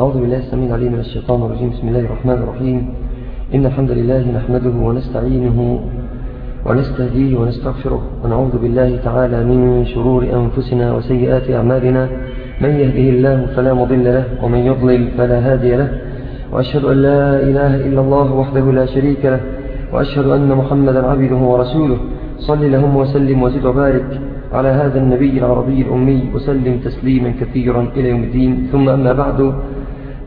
أعوذ بالله السميع العليم من الشيطان الرجيم. بسم الله الرحمن الرحيم. إن الحمد لله نحمده ونستعينه ونستهديه ونستغفره ونعوذ بالله تعالى من شرور أنفسنا وسيئات أعمالنا. من يهده الله فلا مضل له ومن يضلل فلا هادي له. وأشهد أن لا إله إلا الله وحده لا شريك له. وأشهد أن محمدا عبده ورسوله. صل لهم وسلم وزد وبارك على هذا النبي العربي الأمي. وسلم تسليما كثيرا إلى يوم الدين. ثم أما بعد.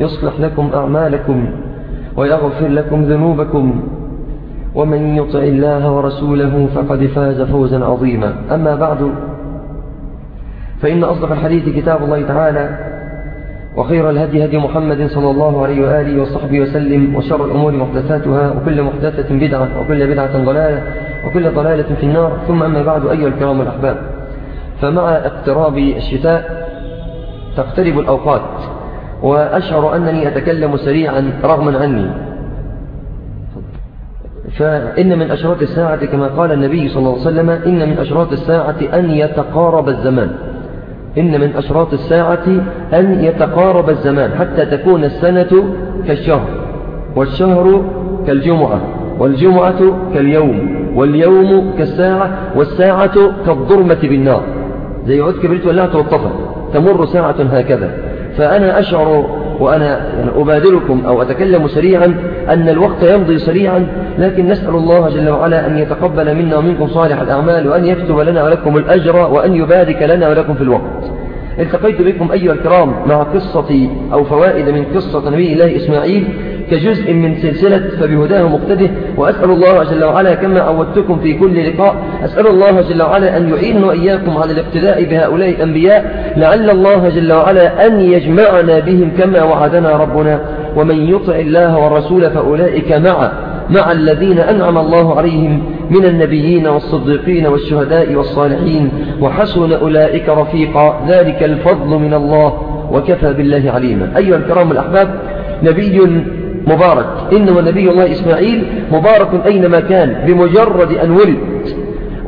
يصلح لكم أعمالكم ويغفر لكم ذنوبكم ومن يطع الله ورسوله فقد فاز فوزا عظيما. أما بعد فإن أصدق الحديث كتاب الله تعالى وخير الهدي هدي محمد صلى الله عليه وآله وصحبه وسلم وشر الأمور محدثاتها وكل محدثة بدعة وكل بدعة ضلالة وكل ضلالة في النار. ثم أما بعد أيها الكرام الأحباب فمع اقتراب الشتاء تقترب الأوقات. وأشعر أنني أتكلم سريعا رغما عني. فإن من أشراط الساعة كما قال النبي صلى الله عليه وسلم إن من أشراط الساعة أن يتقارب الزمان. إن من أشراط الساعة أن يتقارب الزمان حتى تكون السنة كالشهر والشهر كالجمعة والجمعة كاليوم واليوم كالساعة والساعة كالضرمة بالنار. زي عود ولعت والطفل تمر ساعة هكذا. فأنا أشعر وأنا يعني أبادركم أو أتكلم سريعا أن الوقت يمضي سريعا لكن نسأل الله جل وعلا أن يتقبل منا ومنكم صالح الأعمال وأن يكتب لنا ولكم الأجر وأن يبارك لنا ولكم في الوقت. التقيت بكم أيها الكرام مع قصة أو فوائد من قصة نبي الله إسماعيل كجزء من سلسلة فبهداه مقتده وأسأل الله جل وعلا كما عودتكم في كل لقاء أسأل الله جل وعلا أن يعيننا وإياكم على الاقتداء بهؤلاء الأنبياء لعل الله جل وعلا أن يجمعنا بهم كما وعدنا ربنا ومن يطع الله والرسول فأولئك مع مع الذين أنعم الله عليهم من النبيين والصديقين والشهداء والصالحين وحسن أولئك رفيقا ذلك الفضل من الله وكفى بالله عليما. أيها الكرام الأحباب نبي مبارك. إنه نبي الله إسماعيل مبارك أينما كان بمجرد أن ولد.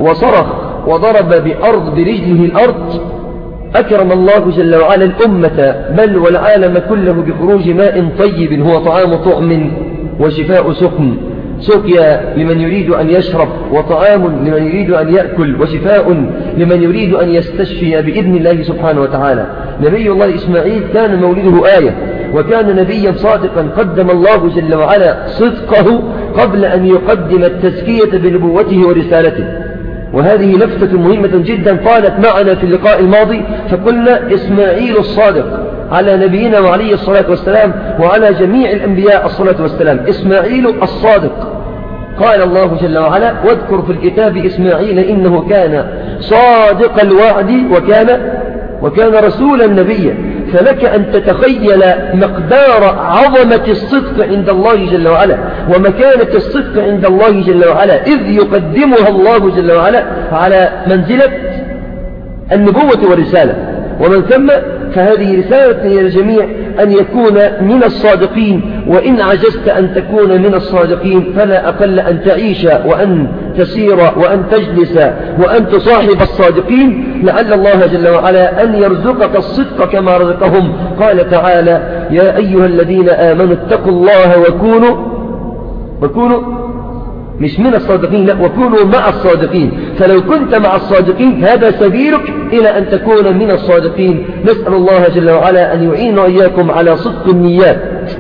وصرخ وضرب بأرض برجله الأرض. أكرم الله جل وعلا الأمة بل والعالم كله بخروج ماء طيب هو طعام طعم وشفاء سقم. سقيا لمن يريد أن يشرب وطعام لمن يريد أن يأكل وشفاء لمن يريد أن يستشفي بإذن الله سبحانه وتعالى. نبي الله إسماعيل كان مولده آية. وكان نبيا صادقا قدم الله جل وعلا صدقه قبل أن يقدم التزكية بنبوته ورسالته. وهذه لفتة مهمة جدا قالت معنا في اللقاء الماضي فقلنا إسماعيل الصادق على نبينا وعليه الصلاة والسلام وعلى جميع الأنبياء الصلاة والسلام. إسماعيل الصادق. قال الله جل وعلا واذكر في الكتاب إسماعيل إنه كان صادق الوعد وكان وكان رسولا نبيا. فلك أن تتخيل مقدار عظمة الصدق عند الله جل وعلا ومكانة الصدق عند الله جل وعلا إذ يقدمها الله جل وعلا على منزلة النبوة والرسالة. ومن ثم فهذه رسالة للجميع أن يكون من الصادقين وإن عجزت أن تكون من الصادقين فلا أقل أن تعيش وأن تسير وأن تجلس وأن تصاحب الصادقين. لعل الله جل وعلا أن يرزقك الصدق كما رزقهم. قال تعالى يا أيها الذين آمنوا اتقوا الله وكونوا وكونوا مش من الصادقين لا وكونوا مع الصادقين. فلو كنت مع الصادقين هذا سبيلك إلى أن تكون من الصادقين. نسأل الله جل وعلا أن يعين وإياكم على صدق النيات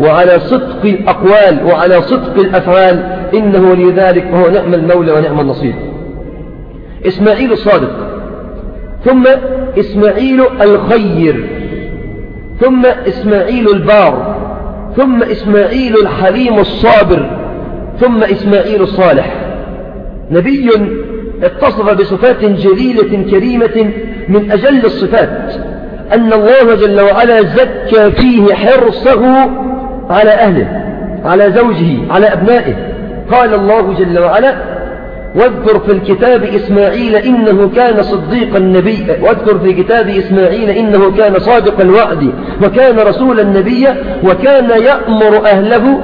وعلى صدق الأقوال وعلى صدق الأفعال. إنه لذلك وهو نعم المولى ونعم النصير. إسماعيل الصادق ثم إسماعيل الخير ثم إسماعيل البار ثم إسماعيل الحليم الصابر. ثم إسماعيل الصالح نبي اتصف بصفات جليلة كريمة من أجل الصفات أن الله جل وعلا زكى فيه حرصه على أهله على زوجه على أبنائه. قال الله جل وعلا واذكر في الكتاب إسماعيل إنه كان صديق النبي واذكر في كتاب إسماعيل إنه كان صادق الوعد وكان رسول النبي وكان يأمر أهله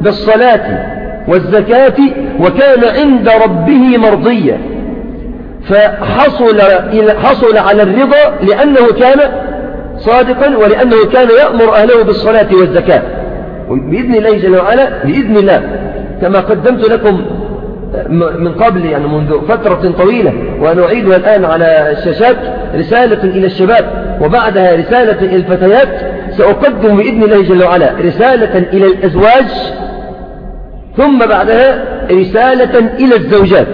بالصلاة. والزكاة وكان عند ربه مرضيا فحصل حصل على الرضا لأنه كان صادقا ولأنه كان يأمر أهله بالصلاة والزكاة. بإذن الله جل وعلا بإذن الله كما قدمت لكم من قبل يعني منذ فترة طويلة وأنا أعيدها الآن على الشاشات رسالة إلى الشباب وبعدها رسالة إلى الفتيات سأقدم بإذن الله جل وعلا رسالة إلى الأزواج ثم بعدها رسالة إلى الزوجات.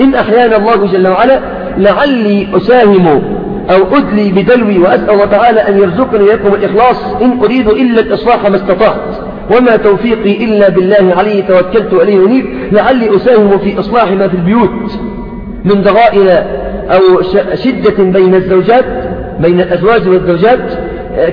إن أحيانا الله جل وعلا لعلي أساهم أو أدلي بدلوي وأسأل الله تعالى أن يرزقني لكم الإخلاص إن أريد إلا الإصلاح ما استطعت. وما توفيقي إلا بالله عليه توكلت عليه ونيب لعلي أساهم في إصلاح ما في البيوت من ضغائن أو شدة بين الزوجات بين الأزواج والزوجات.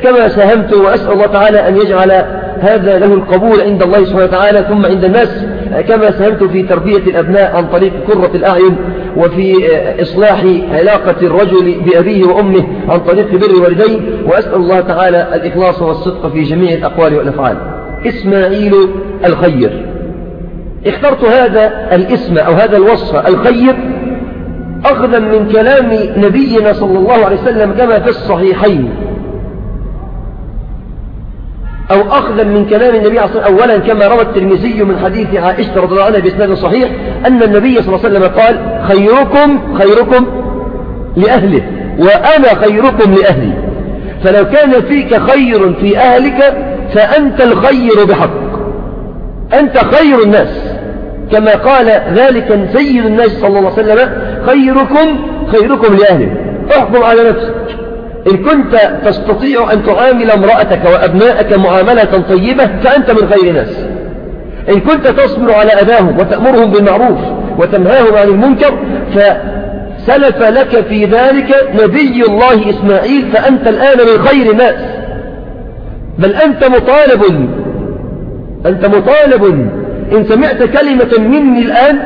كما ساهمت وأسأل الله تعالى أن يجعل هذا له القبول عند الله سبحانه وتعالى ثم عند الناس كما ساهمت في تربية الأبناء عن طريق كرة الأعين وفي إصلاح علاقة الرجل بأبيه وأمه عن طريق بر والديه وأسأل الله تعالى الإخلاص والصدق في جميع الأقوال والأفعال. إسماعيل الخير. اخترت هذا الاسم أو هذا الوصف الخير أخذا من كلام نبينا صلى الله عليه وسلم كما في الصحيحين. أو أخذا من كلام النبي عليه الصلاة أولا كما روى الترمذي من حديث عائشة رضي الله عنها بإسناد صحيح أن النبي صلى الله عليه وسلم قال خيركم خيركم لأهله وأنا خيركم لأهلي. فلو كان فيك خير في أهلك فأنت الخير بحق. أنت خير الناس. كما قال ذلك سيد الناس صلى الله عليه وسلم خيركم خيركم لأهله احكم على نفسك. إن كنت تستطيع أن تعامل امرأتك وأبنائك معاملة طيبة فأنت من خير ناس. إن كنت تصبر على أذاهم وتأمرهم بالمعروف وتنهاهم عن المنكر فسلف لك في ذلك نبي الله إسماعيل فأنت الآن من خير الناس بل أنت مطالب أنت مطالب. إن سمعت كلمة مني الآن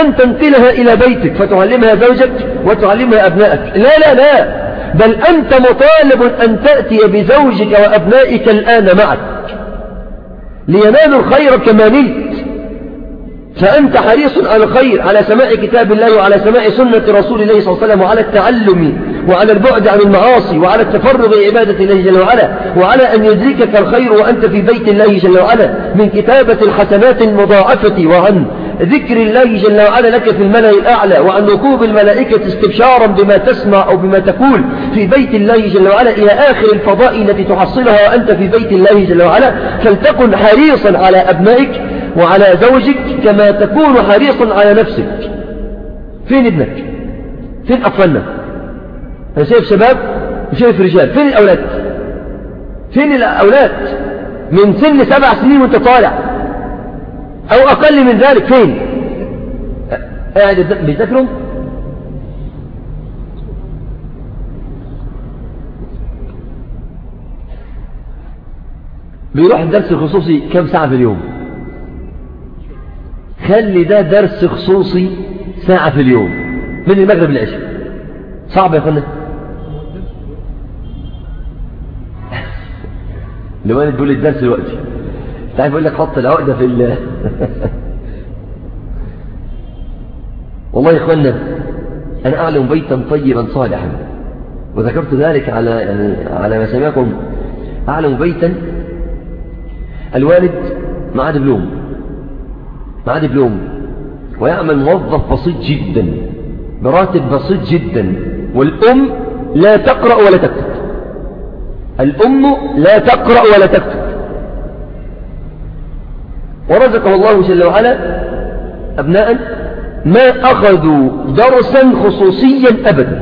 أن تنقلها إلى بيتك فتعلمها زوجك وتعلمها أبنائك. لا لا لا. بل أنت مطالب أن تأتي بزوجك وأبنائك الآن معك. لينالوا الخير كما نلت. فأنت حريص على الخير على سماع كتاب الله وعلى سماع سنة رسول الله صلى الله عليه وسلم وعلى التعلم وعلى البعد عن المعاصي وعلى التفرغ لعبادة الله جل وعلا وعلى أن يدركك الخير وأنت في بيت الله جل وعلا من كتابة الحسنات المضاعفة وعن ذكر الله جل وعلا لك في الملأ الأعلى وعن ركوب الملائكة استبشارا بما تسمع أو بما تقول في بيت الله جل وعلا إلى آخر الفضائل التي تحصلها وأنت في بيت الله جل وعلا فلتكن حريصا على أبنائك وعلى زوجك كما تكون حريصا على نفسك. فين ابنك؟ فين أطفالنا؟ أنا شايف شباب وشايف رجال. فين الأولاد؟ فين الأولاد؟ من سن سبع سنين وأنت طالع. أو أقل من ذلك فين؟ قاعد بيذاكروا بيروح الدرس الخصوصي كم ساعة في اليوم؟ خلي ده درس خصوصي ساعة في اليوم. من المغرب للعشاء. صعب يا اخوانا لو أنا تقول الدرس دلوقتي. تعرف يقول لك حط العقدة في ال والله يا إخوانا أنا أعلم بيتا طيبا صالحا. وذكرت ذلك على يعني على مسامعكم أعلم بيتا الوالد معاه دبلوم معاه دبلوم ويعمل موظف بسيط جدا براتب بسيط جدا. والأم لا تقرأ ولا تكتب. الأم لا تقرأ ولا تكتب. ورزقه الله جل وعلا أبناء ما أخذوا درسا خصوصيا أبدا.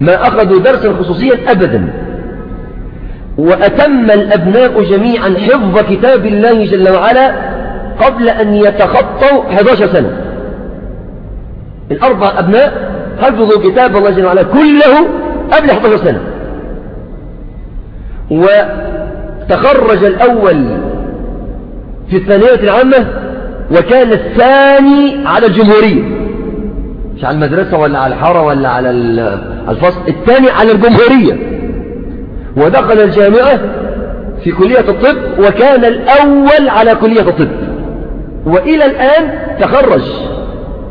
ما أخذوا درسا خصوصيا أبدا. وأتم الأبناء جميعا حفظ كتاب الله جل وعلا قبل أن يتخطوا 11 سنة. الأربع أبناء حفظوا كتاب الله جل وعلا كله قبل 11 سنة. تخرج الأول في الثانية العامة وكان الثاني على الجمهورية. مش على المدرسة ولا على الحارة ولا على الفصل الثاني على الجمهورية. ودخل الجامعة في كلية الطب وكان الأول على كلية الطب. وإلى الآن تخرج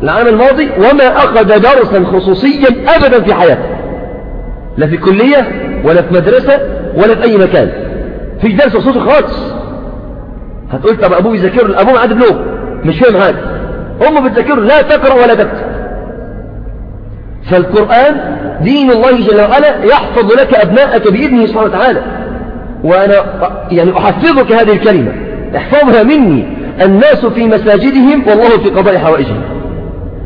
العام الماضي وما أخذ درسا خصوصيا أبدا في حياته. لا في كلية ولا في مدرسة ولا في أي مكان. في درس خصوصي خالص. هتقول طب أبوه يذاكر أبوه عاد بلوغ مش فاهم حاجة. أمه بتذاكر لا تقرأ ولا تكتب. فالقرآن دين الله جل وعلا يحفظ لك أبناءك بإذنه سبحانه وتعالى. وأنا يعني أحفظك هذه الكلمة. احفظها مني. الناس في مساجدهم والله في قضاء حوائجهم.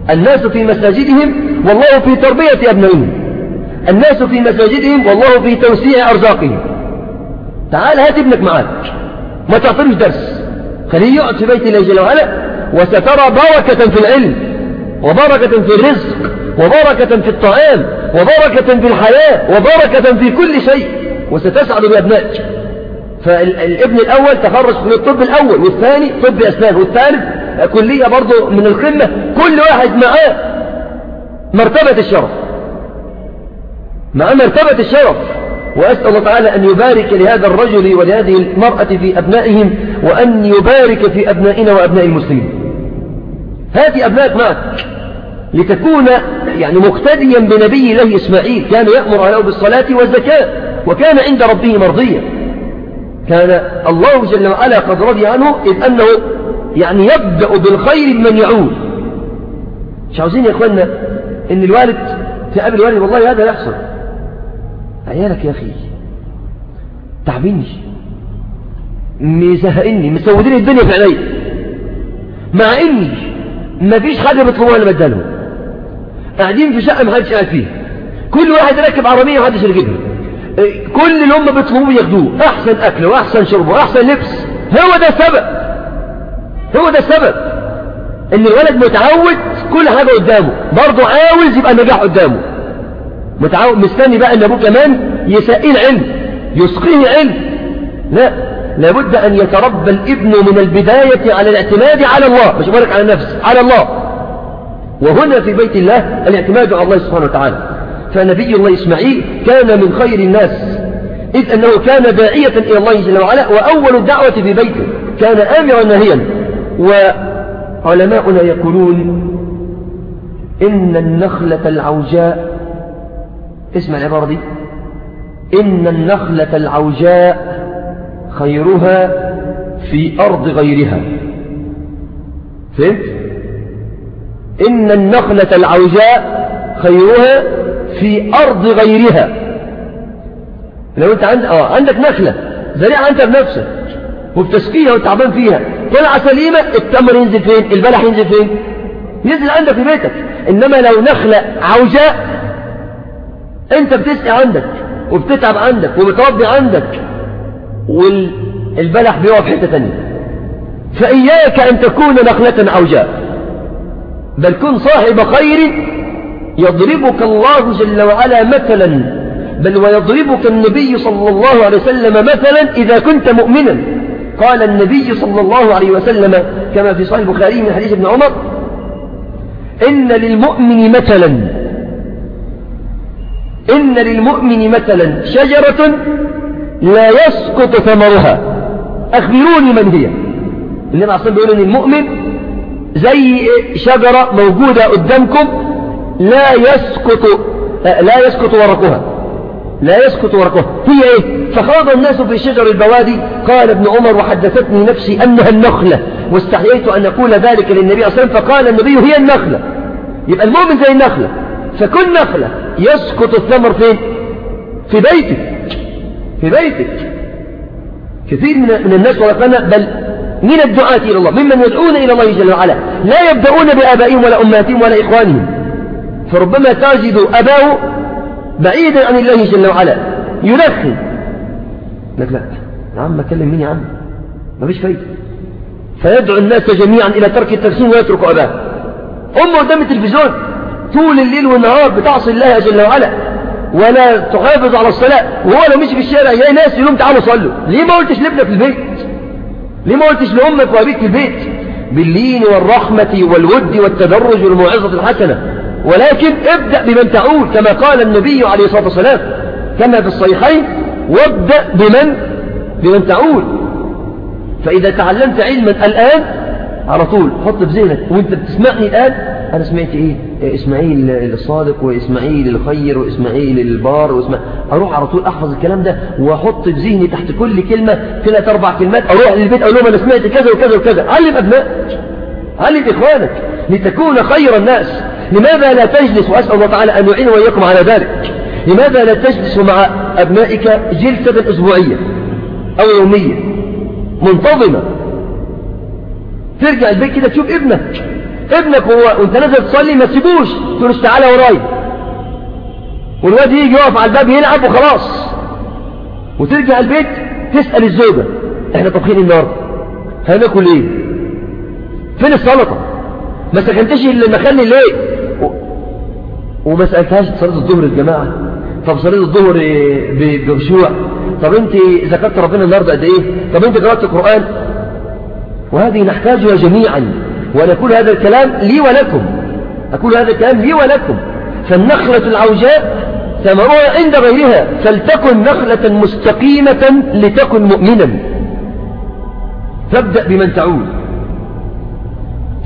الناس في مساجدهم والله في تربية أبنائهم. الناس في مساجدهم والله في توسيع أرزاقهم. تعال هات ابنك معاك. ما تعطيش درس. خليه يقعد في بيت الله جل وعلا وسترى بركة في العلم وبركة في الرزق وبركة في الطعام وبركة في الحياة وبركة في كل شيء. وستسعد بأبنائك فالابن الأول تخرج من الطب الأول والثاني طب أسنان والثالث كلية برضه من القمة كل واحد معاه مرتبة الشرف. مع مرتبة الشرف. وأسأل الله تعالى أن يبارك لهذا الرجل ولهذه المرأة في أبنائهم وأن يبارك في أبنائنا وأبناء المسلمين. هذه أبنائك معك لتكون يعني مقتديا بنبي الله إسماعيل. كان يأمر عليه بالصلاة والزكاة وكان عند ربه مرضيا. كان الله جل وعلا قد رضي عنه إذ أنه يعني يبدأ بالخير من يعود. مش عاوزين يا إخواننا إن الوالد تقابل الوالد والله هذا يحصل. عيالك يا أخي تعبيني مزهقني مسودين الدنيا في عيني. مع إني ما فيش حاجة بيطلبوها اللي بدلهم قاعدين في شقة محدش قاعد فيها. كل واحد راكب عربية محدش يركبها. كل اللي هم بيطلبوه ياخدوه أحسن أكل وأحسن شرب وأحسن لبس. هو ده السبب. هو ده السبب. إن الولد متعود كل حاجة قدامه. برضه عاوز يبقى النجاح قدامه. متعود مستني بقى إن أبوه كمان يسقيه العلم يسقيه علم. لا لابد أن يتربى الابن من البداية على الاعتماد على الله. مش بارك على النفس على الله. وهنا في بيت الله الاعتماد على الله سبحانه وتعالى. فنبي الله إسماعيل كان من خير الناس. إذ أنه كان داعية إلى الله جل وعلا وأول الدعوة في بيته. كان آمرا نهيا وعلماؤنا يقولون إن النخلة العوجاء اسمع العبارة دي. إن النخلة العوجاء خيرها في أرض غيرها. فهمت؟ إن النخلة العوجاء خيرها في أرض غيرها. لو أنت عند... آه عندك نخلة زريعة أنت بنفسك وبتسقيها وتعبان فيها. طلع سليمة التمر ينزل فين؟ البلح ينزل فين؟ ينزل عندك في بيتك. إنما لو نخلة عوجاء أنت بتسقي عندك وبتتعب عندك وبتربي عندك والبلح بيقف حتة تانية. فإياك أن تكون نخلة عوجاء بل كن صاحب خير يضربك الله جل وعلا مثلا. بل ويضربك النبي صلى الله عليه وسلم مثلا إذا كنت مؤمنا. قال النبي صلى الله عليه وسلم كما في صحيح البخاري من حديث ابن عمر إن للمؤمن مثلا إن للمؤمن مثلا شجرة لا يسقط ثمرها. أخبروني من هي. النبي عليه بيقول إن المؤمن زي شجرة موجودة قدامكم لا يسقط لا يسقط ورقها. لا يسقط ورقها. هي إيه؟ فخاض الناس في شجر البوادي. قال ابن عمر وحدثتني نفسي أنها النخلة. واستحييت أن أقول ذلك للنبي صلى الله عليه وسلم فقال النبي هي النخلة. يبقى المؤمن زي النخلة. فكل نخلة. يسقط الثمر فين؟ في بيتك. في بيتك. كثير من الناس ورقنا بل من الدعاة إلى الله ممن يدعون إلى الله جل وعلا لا يبدأون بآبائهم ولا أمهاتهم ولا إخوانهم. فربما تجد أباه بعيدا عن الله جل وعلا يلخن لك لا يا عم كلم مين يا عم. ما فيش فايدة. فيدعو الناس جميعا إلى ترك التدخين ويترك أباه أمه قدام التلفزيون. طول الليل والنهار بتعصي الله جل وعلا. ولا تحافظ على الصلاة. وهو لو مشي في الشارع يلاقي ناس يقولون تعالوا صلوا. ليه ما قلتش لابنك في البيت؟ ليه ما قلتش لأمك وأبيك في البيت؟ باللين والرحمة والود والتدرج والموعظة الحسنة. ولكن ابدأ بمن تعود كما قال النبي عليه الصلاة والسلام. كما في الصحيحين وابدأ بمن؟ بمن تعود فإذا تعلمت علما الآن على طول حط في ذهنك وأنت بتسمعني الآن أنا سمعت إيه؟ إسماعيل الصادق وإسماعيل الخير وإسماعيل البار وإسماعيل أروح على طول أحفظ الكلام ده وأحط في ذهني تحت كل كلمة ثلاث أربع كلمات أروح للبيت أقول لهم أنا سمعت كذا وكذا وكذا. علم أبنائك علم إخوانك لتكون خير الناس. لماذا لا تجلس وأسأل الله تعالى أن يعين وإياكم على ذلك؟ لماذا لا تجلس مع أبنائك جلسة أسبوعية أو يومية؟ منتظمة. ترجع البيت كده تشوف ابنك. ابنك هو وانت نازل تصلي ما تسيبوش تقول تعالى ورايا والواد يجي يقف على الباب يلعب وخلاص. وترجع البيت تسأل الزوجة إحنا طبخين النهارده هناكل إيه؟ فين السلطة؟ ما سكنتش المخلي ليه و... وما سألتهاش صلاة الظهر الجماعة طب صلاة الظهر بخشوع طب أنت ذكرت ربنا النهارده قد إيه؟ طب أنت قرأت القرآن؟ وهذه نحتاجها جميعا. وأنا أقول هذا الكلام لي ولكم. أقول هذا الكلام لي ولكم. فالنخلة العوجاء ثمرها عند غيرها. فلتكن نخلة مستقيمة لتكن مؤمنا. فابدأ بمن تعود.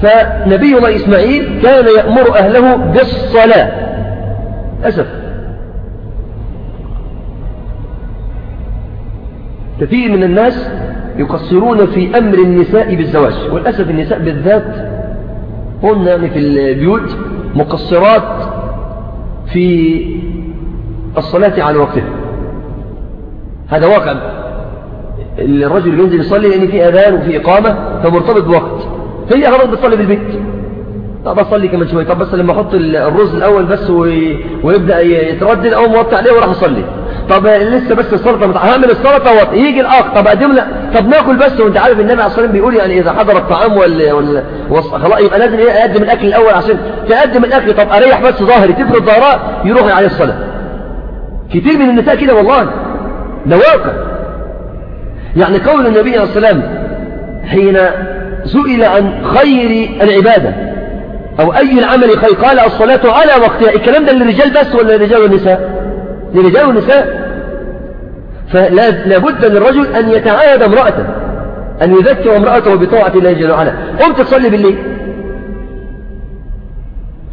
فنبي الله إسماعيل كان يأمر أهله بالصلاة. أسف. كثير من الناس يقصرون في أمر النساء بالزواج والأسف النساء بالذات هن يعني في البيوت مقصرات في الصلاة على وقتها. هذا واقع. الرجل بينزل يصلي لأن في أذان وفي إقامة فمرتبط بوقت. هي خلاص بتصلي بالبيت طب أصلي كمان شوية طب بس لما أحط الرز الأول بس ويبدأ يتردد أو موطع عليه وراح أصلي. طب لسه بس السلطة متع... هعمل السلطة وط... يجي الأخ. طب أقدم له طب ناكل بس وأنت عارف النبي عليه الصلاة بيقول يعني إذا حضر الطعام وال... وال... وص... خلاص يبقى لازم إيه؟ أقدم الأكل الأول عشان تقدم الأكل. طب أريح بس ظاهري تفرد ظهرات يروح عليه الصلاة. كتير من النساء كده والله. ده واقع. يعني قول النبي عليه الصلاة حين سئل عن خير العبادة أو أي العمل خير قال الصلاة على وقتها. الكلام ده للرجال بس ولا للرجال والنساء؟ لرجال ونساء فلا بد للرجل أن يتعاهد امرأته أن يذكر امرأته بطاعة الله جل وعلا. قمت تصلي بالليل.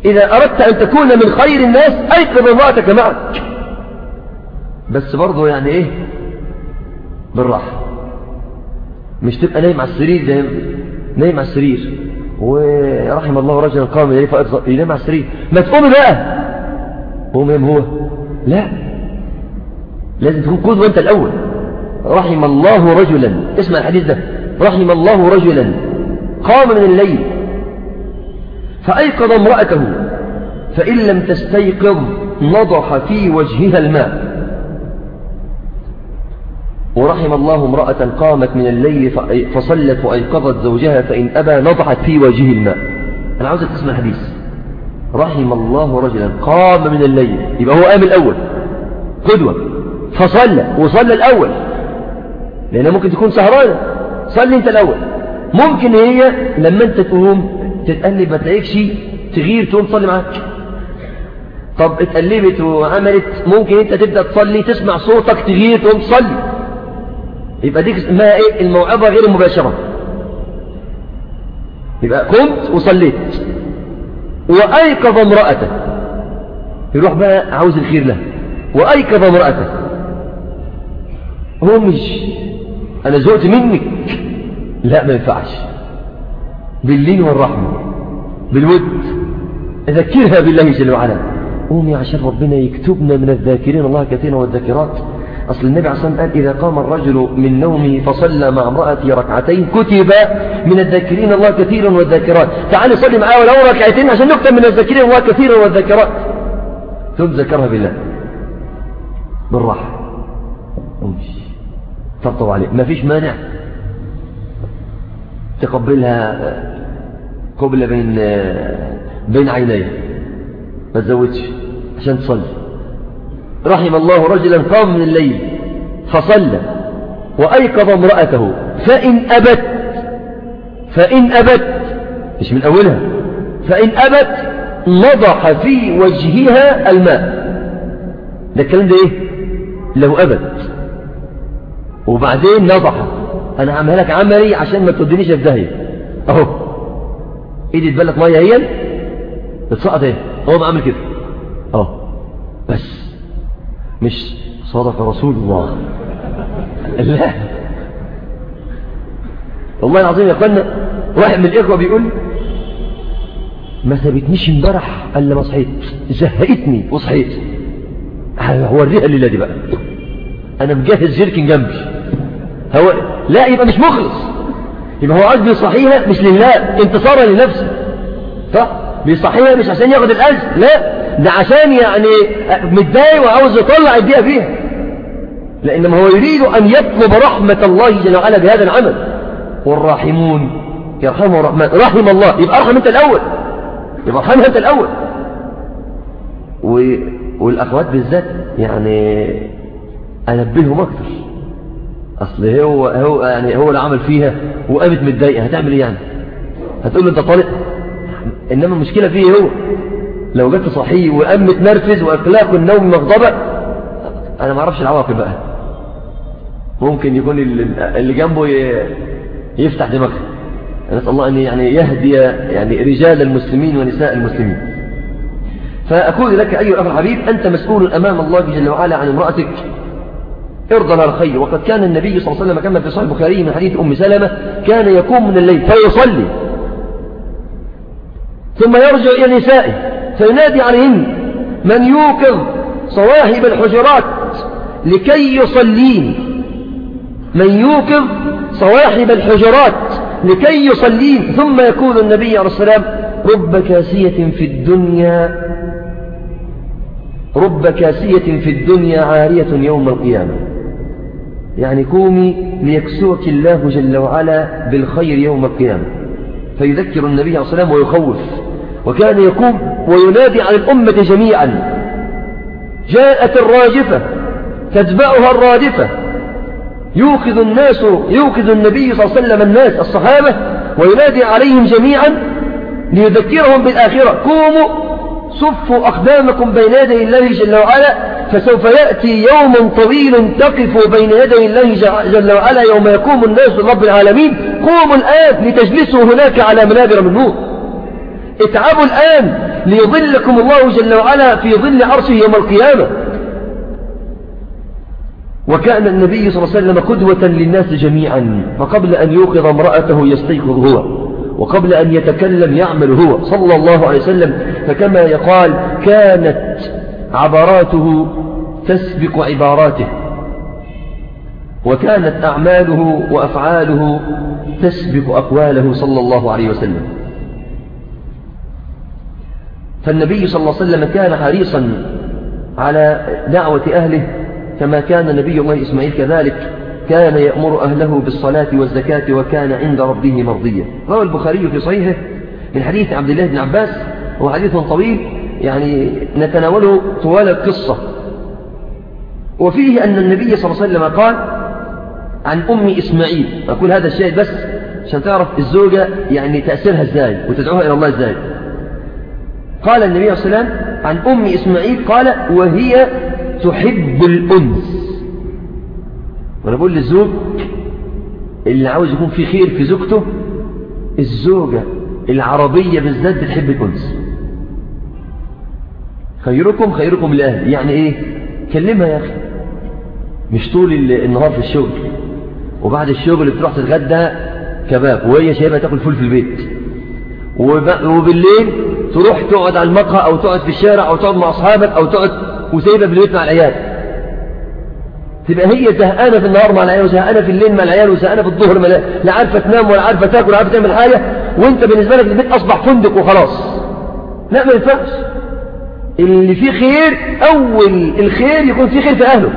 إذا أردت أن تكون من خير الناس أيقظ امرأتك معك. بس برضه يعني إيه؟ بالراحة. مش تبقى نايم على السرير زي نايم على السرير. ورحم الله رجلا قام ينام على السرير. ما تقومي بقى. قوم هو لا. لازم تكون قدوة أنت الأول. رحم الله رجلا. اسمع الحديث ده. رحم الله رجلا. قام من الليل. فأيقظ امرأته. فإن لم تستيقظ نضح في وجهها الماء. ورحم الله امرأة قامت من الليل فصلت وأيقظت زوجها فإن أبى نضحت في وجهه الماء. أنا عاوزك تسمع الحديث. رحم الله رجلا. قام من الليل. يبقى هو قام الأول. قدوة. فصلى وصلى الأول. لأنها ممكن تكون سهرانة. صلي أنت الأول. ممكن هي لما أنت تقوم تتقلب ما تلاقيكش تغير تقوم تصلي معاك. طب اتقلبت وعملت ممكن أنت تبدأ تصلي تسمع صوتك تغير تقوم تصلي. يبقى ديك اسمها إيه؟ الموعظة غير المباشرة يبقى قمت وصليت. وأيقظ امرأته يروح بقى عاوز الخير له وأيقظ امرأته هو مش أنا زهقت منك. لا ما ينفعش. باللين والرحمة بالود. ذكرها بالله جل وعلا. قومي عشان ربنا يكتبنا من الذاكرين الله كثيرا والذاكرات. أصل النبي عليه الصلاة والسلام قال إذا قام الرجل من نومه فصلى مع امرأته ركعتين كتب من الذاكرين الله كثيرا والذاكرات. تعالي صلي معاه ولو ركعتين عشان نكتب من الذاكرين الله كثيرا والذاكرات. ثم ذكرها بالله. بالراحة. امشي طبطب عليه. ما فيش مانع تقبلها قبلة بين بين عينيه. ما تزودش عشان تصلي. رحم الله رجلا قام من الليل فصلى وأيقظ امرأته. فإن أبت فإن أبت مش من أولها. فإن أبت نضح في وجهها الماء. ده الكلام ده إيه؟ لو أبت وبعدين نضح. أنا هعملها لك عملي عشان ما تودنيش في داهية. أهو. إيدي تبلك مية هي. بتسقط إيه؟ هو بعمل كده. أهو. بس. مش صدق رسول الله. لا. والله العظيم يا أخوانا واحد من الإخوة بيقول ما سابتنيش امبارح إلا ما صحيت. زهقتني وصحيت. هوريها الليلة دي بقى. أنا مجهز جيركن جنبي. هو لا يبقى مش مخلص. يبقى هو عايز بيصحيها مش لله. انتصارا لنفسه. صح؟ بيصحيها مش عشان ياخد الأجر. لا ده عشان يعني متضايق وعاوز يطلع الدقيقه فيها. لإنما هو يريد أن يطلب رحمة الله جل وعلا بهذا العمل. والراحمون يرحمه الرحمن. رحم الله. يبقى أرحم أنت الأول. يبقى أرحمها أنت الأول. و... والأخوات بالذات يعني أنبههم أكتر أصل هو هو يعني هو اللي عمل فيها وقامت متضايقه هتعمل إيه يعني؟ هتقول له أنت طالق. إنما المشكلة فيه هو لو جت صحيح وقام متنرفز وأخلاق النوم مغضبة أنا ما أعرفش العواقب بقى. ممكن يكون اللي جنبه يفتح دماغه. نسأل الله أن يعني يهدي يعني رجال المسلمين ونساء المسلمين. فأقول لك أيها الأخ الحبيب أنت مسؤول أمام الله جل وعلا عن امرأتك. ارضى لها الخير وقد كان النبي صلى الله عليه وسلم كما في صحيح البخاري من حديث أم سلمة كان يقوم من الليل فيصلي. ثم يرجع إلى نسائه فينادي عليهن من يوقظ صواحب الحجرات لكي يصلين. من يوقظ صواحب الحجرات لكي يصلين. ثم يقول النبي عليه السلام رب كاسية في الدنيا رب كاسية في الدنيا عارية يوم القيامة. يعني قومي ليكسوك الله جل وعلا بالخير يوم القيامة. فيذكر النبي عليه الصلاة والسلام ويخوف. وكان يقوم وينادي على الأمة جميعا. جاءت الراجفة تتبعها الرادفة. يوقظ الناس يوقظ النبي صلى الله عليه وسلم الناس الصحابة وينادي عليهم جميعا ليذكرهم بالآخرة. قوموا صفوا أقدامكم بين يدي الله جل وعلا فسوف يأتي يوم طويل تقف بين يدي الله جل وعلا يوم يقوم الناس رب العالمين. قوموا الآن لتجلسوا هناك على منابر من نور. اتعبوا الآن ليظلكم الله جل وعلا في ظل عرشه يوم القيامة. وكان النبي صلى الله عليه وسلم قدوة للناس جميعا فقبل أن يوقظ امرأته يستيقظ هو وقبل أن يتكلم يعمل هو صلى الله عليه وسلم. فكما يقال كانت عبراته تسبق عباراته وكانت أعماله وأفعاله تسبق أقواله صلى الله عليه وسلم. فالنبي صلى الله عليه وسلم كان حريصا على دعوة أهله كما كان نبي الله إسماعيل كذلك كان يأمر أهله بالصلاة والزكاة وكان عند ربه مرضيا روى البخاري في صحيحه من حديث عبد الله بن عباس وهو حديث طويل يعني نتناوله طوال القصة. وفيه أن النبي صلى الله عليه وسلم قال عن أم إسماعيل أقول هذا الشيء بس عشان تعرف الزوجة يعني تأثيرها إزاي وتدعوها إلى الله إزاي. قال النبي صلى الله عليه وسلم عن أم إسماعيل قال وهي تحب الأنس. وأنا بقول للزوج اللي عاوز يكون في خير في زوجته الزوجة العربية بالذات بتحب الأنس. خيركم خيركم لأهل. يعني إيه؟ كلمها يا أخي. مش طول النهار في الشغل. وبعد الشغل بتروح تتغدى كباب وهي شايبها تاكل فول في البيت. وبالليل تروح تقعد على المقهى أو تقعد في الشارع أو تقعد مع أصحابك أو تقعد وسايبها في البيت مع العيال. تبقى هي زهقانة في النهار مع العيال وزهقانة في الليل مع العيال وزهقانة في الظهر لا عارفة تنام ولا عارفة تاكل ولا عارفة تعمل حاجة وانت بالنسبة لك البيت أصبح فندق وخلاص. لا ما ينفعش. اللي فيه خير أول الخير يكون فيه خير في أهله.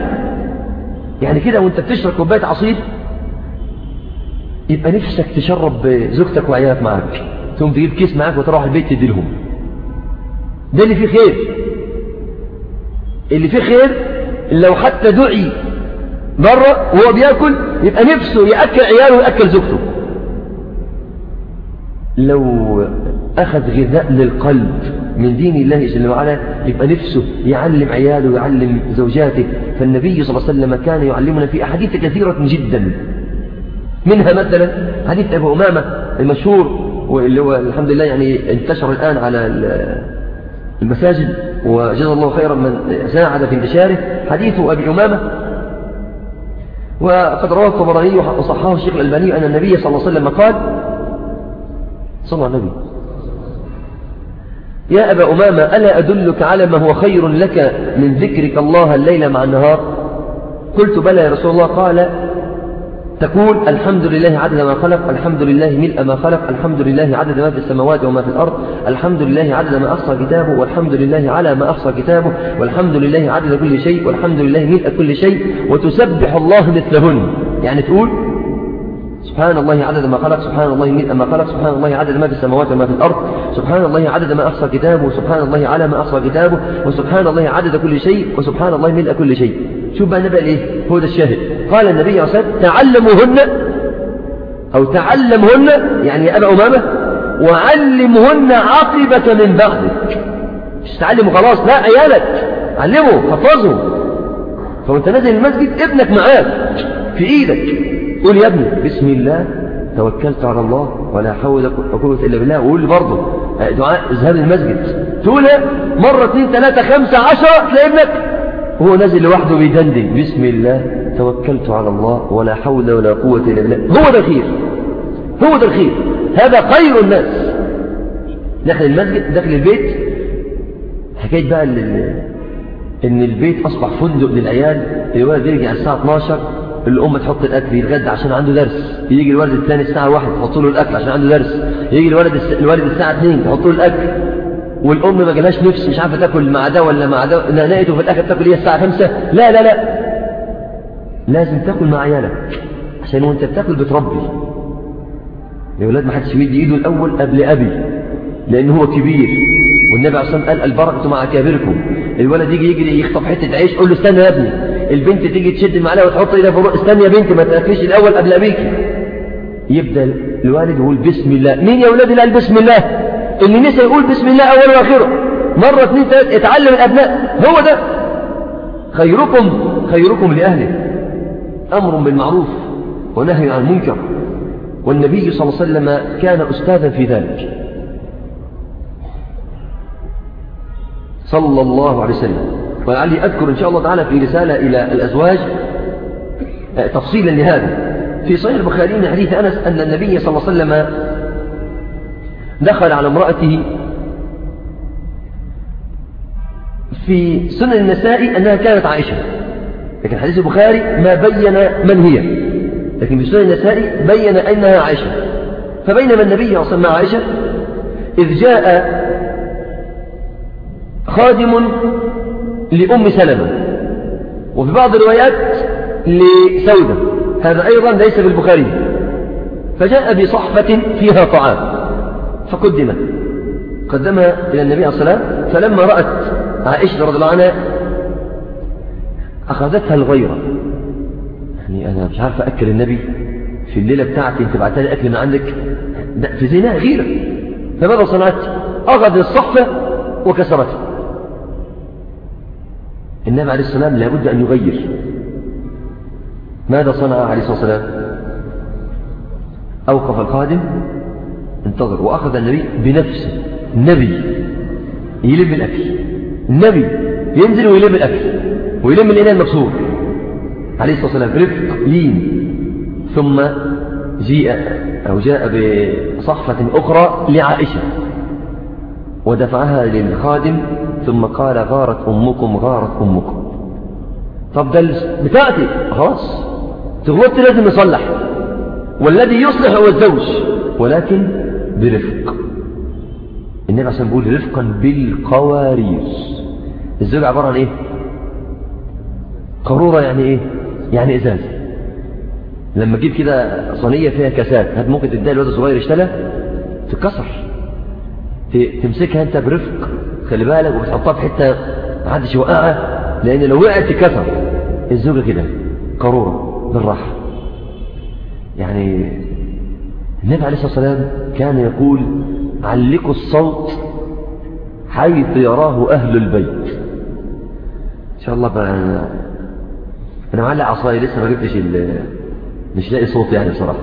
يعني كده وأنت بتشرب كوباية عصير يبقى نفسك تشرب زوجتك وعيالك معاك ثم تجيب كيس معاك وتروح البيت تدي لهم. ده اللي فيه خير. اللي فيه خير لو حتى دعي بره وهو بيأكل يبقى نفسه يأكل عياله ويأكل زوجته. لو أخذ غذاء للقلب من دين الله جل وعلا يبقى نفسه يعلم عياله ويعلم زوجاته. فالنبي صلى الله عليه وسلم كان يعلمنا في أحاديث كثيرة جدا. منها مثلا حديث أبو أمامة المشهور واللي هو الحمد لله يعني انتشر الآن على المساجد وجزا الله خيرا من ساعد في انتشاره. حديث أبي أمامة وقد رواه الطبراني وصححه الشيخ الألباني أن النبي صلى الله عليه وسلم قال صلى الله عليه وسلم يا أبا أمامة ألا أدلك على ما هو خير لك من ذكرك الله الليل مع النهار؟ قلت بلى يا رسول الله. قال تقول الحمد لله عدد ما خلق الحمد لله ملء ما خلق الحمد لله عدد ما في السماوات وما في الأرض الحمد لله عدد ما أحصى كتابه والحمد لله على ما أحصى كتابه والحمد لله عدد كل شيء والحمد لله ملء كل شيء وتسبح الله مثلهن. يعني تقول سبحان الله عدد ما خلق سبحان الله ملء ما خلق سبحان الله عدد ما في السماوات وما في الأرض سبحان الله عدد ما أحصى كتابه وسبحان الله على ما أحصى كتابه وسبحان الله عدد كل شيء وسبحان الله ملء كل شيء. شوف بقى نبقى الايه هو ده الشاهد. قال النبي عليه وسلم تعلموهن أو تعلمهن يعني يا أبا أمامة وعلمهن عاقبة من بعدك مش تعلمه خلاص لا عيالك. علمه حفظه. فوانت نازل المسجد ابنك معاك في إيدك. قول يا ابني بسم الله توكلت على الله ولا حول ولا قوة إلا بالله. وقول لي برضه دعاء ذهاب المسجد. تقولها مرة اثنين ثلاثة خمسة عشرة تلاقي ابنك. وهو نازل لوحده بيدندن بسم الله توكلت على الله ولا حول ولا قوة إلا بالله. هو ده الخير. هو ده الخير. هذا خير الناس. داخل المسجد داخل البيت. حكاية بقى إن البيت أصبح فندق للعيال. الولد يرجع الساعة 12 الأم تحط الأكل يتغدى عشان عنده درس. يجي الولد الثاني الساعة واحد تحط له الأكل عشان عنده درس. يجي الولد. الولد الساعة اثنين تحط له الأكل. والأم ما جالهاش نفس مش عارفة تاكل مع ده ولا مع ده. لقيته في الآخر تاكل هي الساعة خمسة. لا لا لا. لازم تاكل مع عيالك. عشان وانت بتاكل بتربي. يا ولاد ما حدش يمد إيده الأول قبل أبي لأن هو كبير. والنبي عليه الصلاة والسلام قال البركة مع كابركم الولد يجي يجري يخطف حتة عيش قول له استنى يا ابني. البنت تيجي تشد المعلقه وتحط إيدها فوق استنى يا بنتي ما تأكليش الأول قبل أبيك. يبدأ الوالد يقول بسم الله. مين يا ولادي اللي قال بسم الله؟ اللي نسى يقول بسم الله اوله واخره مرة اثنين ثلاثة اتعلم الأبناء. هو ده. خيركم خيركم لأهله. أمر بالمعروف ونهي عن المنكر. والنبي صلى الله عليه وسلم كان أستاذا في ذلك. صلى الله عليه وسلم. ولعلي أذكر إن شاء الله تعالى في رسالة إلى الأزواج تفصيلا لهذا. في صحيح البخاري من حديث أنس أن النبي صلى الله عليه وسلم دخل على امرأته في سنن النساء أنها كانت عائشة. لكن حديث البخاري ما بين من هي. لكن في سنن النساء بين أنها عائشة. فبينما النبي صلى الله عليه وسلم عائشة إذ جاء خادم لأم سلمة. وفي بعض الروايات لسودة. هذا أيضا ليس في البخاري. فجاء بصحفة فيها طعام. فقدمت. قدمها إلى النبي عليه الصلاة والسلام فلما رأت عائشة رضي الله عنها أخذتها الغيرة. يعني أنا مش عارف أكل النبي في الليلة بتاعتي أنت بعتها لي أكل من عندك؟ في زينها غيرة. فماذا صنعت؟ أخذ الصحفة وكسرتها. النبي عليه السلام لابد أن يغير. ماذا صنع عليه الصلاة والسلام؟ أوقف القادم انتظر. وأخذ النبي بنفسه. النبي يلم الأكل. النبي ينزل ويلم الأكل. ويلم الإناء المكسور. عليه الصلاة والسلام رفق لين. ثم جيء أو جاء بصحفة أخرى لعائشة. ودفعها للخادم ثم قال غارت أمكم غارت أمكم. طب ده بتاعتي خلاص. تغلطت لازم نصلح والذي يصلح هو الزوج ولكن برفق. النبي عشان بيقول رفقا بالقوارير. الزوج عبارة عن إيه؟ قارورة يعني إيه؟ يعني إزاز. لما تجيب كده صينية فيها كاسات هات ممكن تديها الواد الصغير اشتلى تتكسر. تمسكها انت برفق خلي بالك وبتحطها في حتة ما حدش يوقعها لأن لو وقعت كسر. الزوجة كده قرورة بالراحة. يعني النبي عليه الصلاة والسلام كان يقول علقوا الصوت حيث يراه أهل البيت. إن شاء الله بقى أنا, أنا معلق عصاي لسه ما جبتش مش لاقي صوت يعني بصراحة.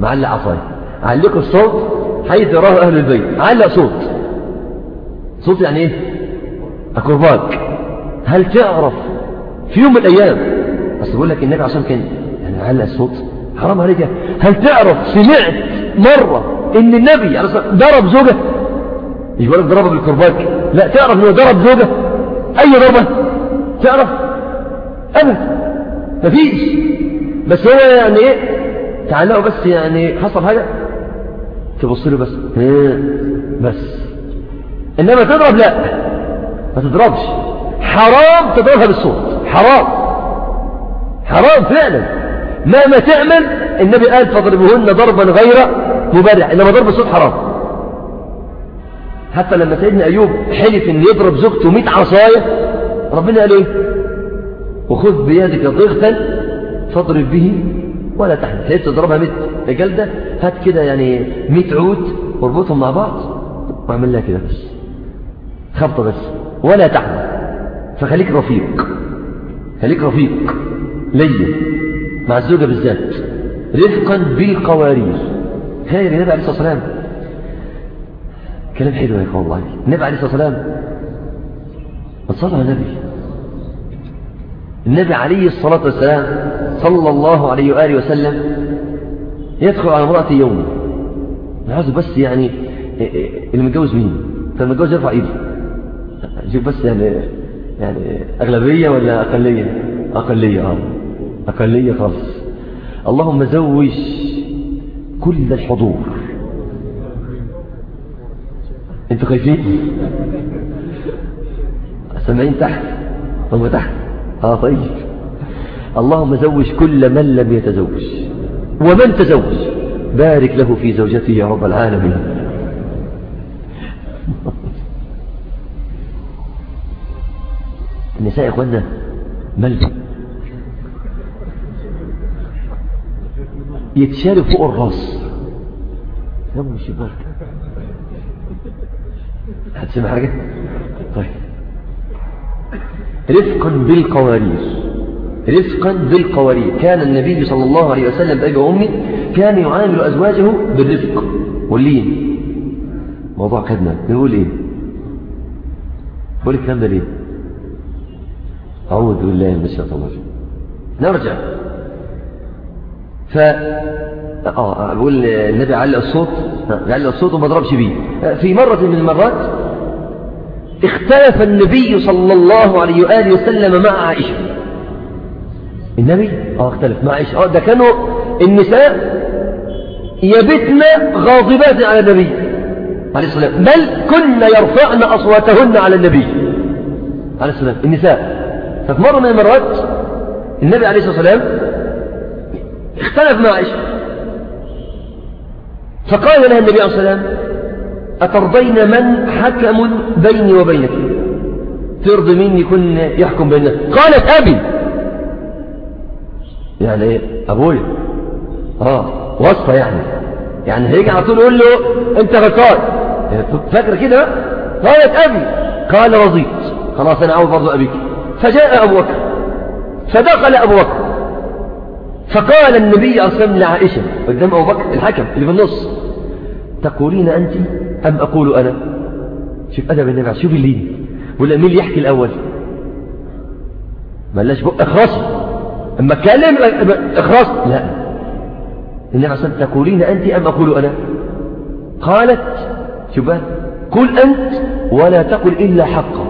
معلق عصاي علقوا الصوت حيث يراه أهل البيت. علق صوت. صوت يعني إيه؟ أكرباك. هل تعرف في يوم من الأيام بس بقول لك النبي عشان كان يعني علق الصوت حرام عليك. هل تعرف سمعت مرة إن النبي ضرب زوجة؟ مش بقولك ضربه بالكرباج لا تعرف إنه ضرب زوجة؟ أي ضربة؟ تعرف؟ أبدا. مفيش. بس هو يعني إيه؟ تعلقوا بس يعني حصل حاجة؟ تبص له بس. بس. إنما تضرب لا. ما تضربش. حرام تضربها بالصوت. حرام. حرام فعلا. مهما تعمل النبي قال فاضربوهن ضربا غير مبرع إنما ضرب الصوت حرام. حتى لما سيدنا أيوب حلف إن يضرب زوجته 100 عصاية ربنا قال إيه؟ وخذ بيدك ضغطا فاضرب به ولا تحمل حلف تضربها 100 جلدة هات كده يعني 100 عود واربطهم مع بعض واعمل لها كده بس. خبطة بس. ولا تحمل فخليك رفيق. خليك رفيق. ليا. مع الزوجة بالذات. رفقا بالقوارير. هاي النبي عليه الصلاة والسلام. كلام حلو يا اخوان الله النبي عليه الصلاة والسلام. صلى على النبي. النبي عليه الصلاة والسلام صلى الله عليه وآله وسلم يدخل على امرأة يوم. عاوز بس يعني اللي متجوز مين فالمتجوز يرفع ايده. شوف بس يعني يعني أغلبية ولا أقلية؟ أقلية آه. أقلية خالص. اللهم زوج كل الحضور. أنتوا خايفين؟ سامعين تحت؟ هم تحت؟ آه طيب. اللهم زوج كل من لم يتزوج. ومن تزوج؟ بارك له في زوجته يا رب العالمين. النساء يا اخوانا ملك يتشالوا فوق الراس. يا أبو الشباك. هتسمع حاجة؟ طيب. رفقا بالقوارير. رفقا بالقوارير. كان النبي صلى الله عليه وسلم بأبي وأمي كان يعامل أزواجه بالرفق واللين. موضوع كدنا نقول إيه؟ بقول الكلام ده ليه أعوذ بالله من الشيطان الرجيم. نرجع. ف آه بقول النبي علق الصوت. علق الصوت وما ضربش بيه. في مرة من المرات اختلف النبي صلى الله عليه وآله وسلم مع عائشة. النبي؟ آه اختلف مع عائشة. آه ده كانوا النساء يبتن غاضبات على النبي عليه الصلاة والسلام. بل كن يرفعن أصواتهن على النبي عليه الصلاة والسلام. النساء. ففي مرة من المرات النبي عليه الصلاة والسلام اختلف مع عائشة. فقال لها النبي عليه الصلاة والسلام أترضين من حكم بيني وبينك؟ ترضي مين يكون يحكم بيننا. قالت أبي. يعني إيه؟ أبويا آه وصفة يعني. يعني هيجي على طول يقول له أنت غلطان فاكر كده؟ قالت أبي. قال رضيت. خلاص أنا عاوز برضو أبيك. فجاء أبو بكر. فدخل أبو بكر. فقال النبي صلى الله عليه وسلم لعائشة قدام أبو بكر الحكم اللي في النص تقولين أنت أم أقول أنا؟ شوف أدب النبي شوف اللين ولا مين اللي يحكي الأول؟ ملاش بق اخرصي أما اتكلم اخرص لا. النبي صلى تقولين أنت أم أقول أنا؟ قالت شوف قل أنت ولا تقل إلا حقا.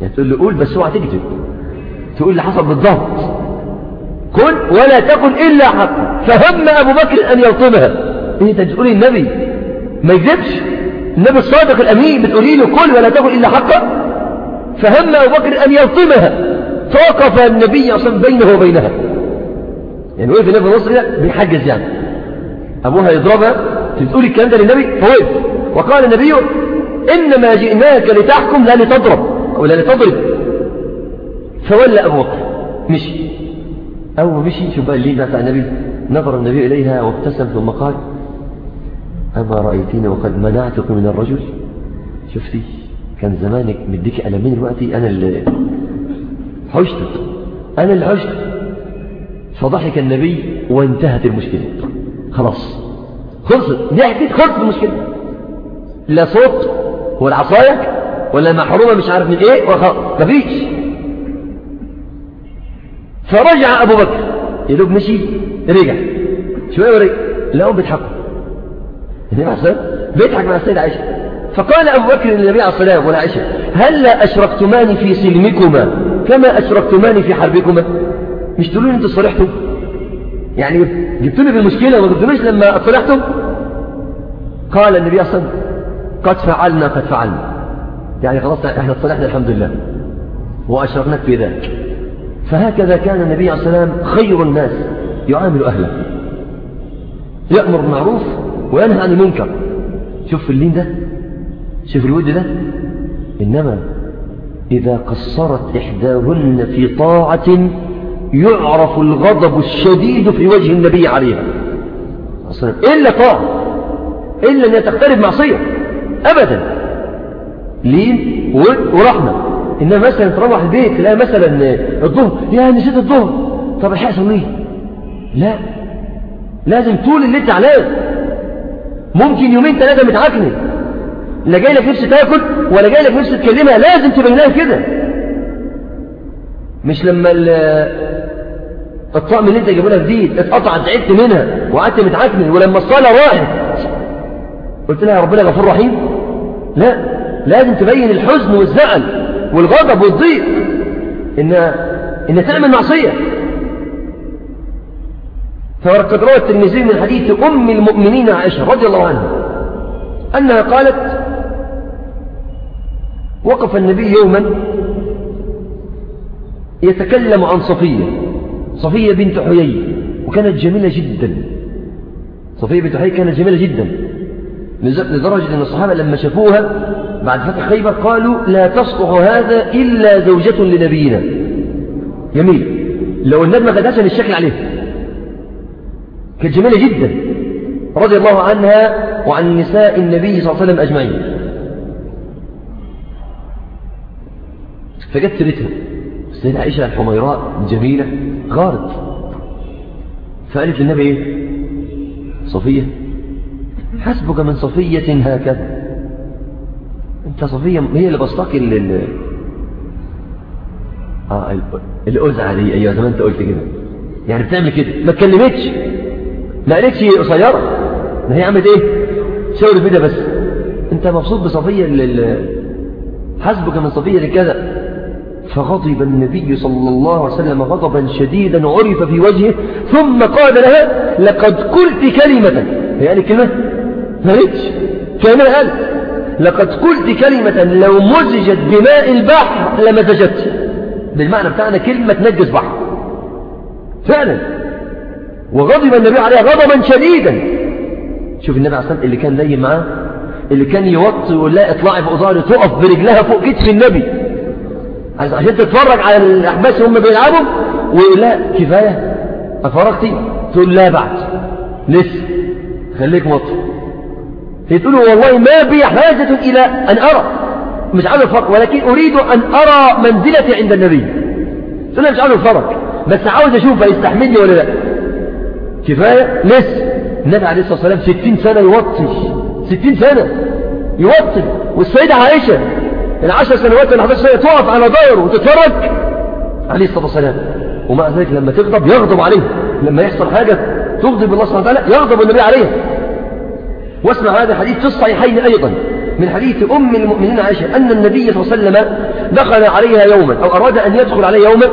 يعني تقول له قول بس اوعى تكذب تقول. اللي حصل بالضبط. قل ولا تقل إلا حق فهم أبو بكر أن يلطمها. إيه تقولي النبي؟ ما يكذبش النبي الصادق الأمين بتقولي له قل ولا تقل إلا حقا. فهم أبو بكر أن يلطمها. فوقف النبي أصلا بينه وبينها. يعني وقف النبي النصر ده بيحجز يعني. أبوها يضربها. تقولي الكلام ده للنبي فوقف. وقال النبي إنما جئناك لتحكم لا لتضرب أو لا لتضرب. فولى أبو بكر. مشي. ما مشي شوف بقى الليل بتاع النبي. نظر النبي إليها وابتسم ثم قال أما رأيتيني وقد منعتك من الرجل؟ شفتي كان زمانك مديك ألمين دلوقتي أنا اللي حشتك أنا اللي حشت فضحك النبي وانتهت المشكلة. خلاص خلصت ضحكت خلصت المشكلة. لا صوت ولا عصايك ولا محرومة مش عارف من إيه مفيش. فرجع أبو بكر. يدوب مشي رجع. شوية ورجع. لقوا بيضحكوا. النبي عليه الصلاة بيضحك مع السيدة عائشة. فقال أبو بكر للنبي عليه الصلاة ولا عائشة هل لا أشركتمان في سلمكما كما أشركتمان في حربكما؟ مش تقولون أنتوا صلحتم؟ يعني جبتوني بالمشكلة وما جبتونيش لما صلحتم قال النبي عليه وسلم قد فعلنا قد فعلنا. يعني خلاص إحنا صلحنا الحمد لله. وأشركناك في ذلك. فهكذا كان النبي عليه الصلاة والسلام خير الناس يعامل أهله. يأمر بالمعروف وينهى عن المنكر. شوف اللين ده شوف الود ده. إنما إذا قصرت إحداهن في طاعة يعرف الغضب الشديد في وجه النبي عليها. إلا طاعة إلا أن تقترب معصية. أبدا. لين ورحمة. إنما مثلا تروح البيت تلاقي مثلا الظهر. يا نسيت الظهر. طب الحق صليه لا. لازم طول الليل تعلان ممكن يومين ثلاثة متعكنة لا جاي لك نفس تاكل ولا جاي لك نفس تكلمها لازم تبين لها كده. مش لما الطقم اللي انت جايبه لها جديد اتقطعت تعبت منها وقعدت متعكنة ولما الصلاة راحت. قلت لها يا ربنا غفور رحيم. لا لازم تبين الحزن والزعل والغضب والضيق إن إن تعمل معصية. فقد روى الترمذي من حديث أم المؤمنين عائشة رضي الله عنها أنها قالت وقف النبي يوما يتكلم عن صفية صفية بنت حيي وكانت جميلة جدا. صفية بنت حيي كانت جميلة جدا لدرجة أن الصحابة لما شافوها بعد فتح خيبر قالوا لا تصلح هذا إلا زوجة لنبينا. جميل لو النبي ما خدهاش الشكل عليه. كانت جميلة جدا رضي الله عنها وعن نساء النبي صلى الله عليه وسلم أجمعين. فجت سيرتها السيدة عائشة الحميراء جميلة غارت. فقالت للنبي إيه؟ صفية حسبك من صفية هكذا. أنت صفية هي اللي بسطاك ال آه الأزعة دي أيوه زي ما أنت قلت كده. يعني بتعمل كده. ما اتكلمتش ما قالتش قصيرة ما هي عملت إيه؟ شاور بيدها بس. أنت مبسوط بصفية حسبك من صفية لكذا. فغضب النبي صلى الله عليه وسلم غضبا شديدا عرف في وجهه ثم قال لها لقد قلت كلمة. يعني كلمة؟ ما قالتش كلمة قالت لقد قلت كلمة لو مزجت بماء البحر لمزجت بالمعنى بتاعنا كلمة تنجس بحر. فعلا. وغضب النبي عليها غضبا شديدا. شوف النبي عليه الصلاة اللي كان نايم معاه اللي كان يوطي ويقول لها اطلعي فوق ظهري تقف برجلها فوق كتف النبي. عشان تتفرج على الأحباس هم بيلعبوا ويقول لها كفاية أفرغتي؟ تقول لا بعد. لسه. خليك مطر هي تقول والله ما بي حاجة إلى أن أرى. مش عاوز الفرق ولكن أريد أن أرى منزلتي عند النبي. تقول مش عاوز الفرق بس عاوز أشوف هيستحملني ولا لا. كفاية لسه. النبي عليه الصلاة والسلام ستين سنة يوطي ستين سنة يوطي. والسيدة عائشة العشر سنوات اللي حدث تقف على ظهره وتتفرج. عليه الصلاة والسلام. ومع ذلك لما تغضب يغضب عليه. لما يحصل حاجة تغضب الله سبحانه وتعالى يغضب النبي عليه. واسمع هذا الحديث في الصحيحين أيضا. من حديث أم المؤمنين عائشة أن النبي صلى الله عليه وسلم دخل عليها يوما أو أراد أن يدخل عليها يوما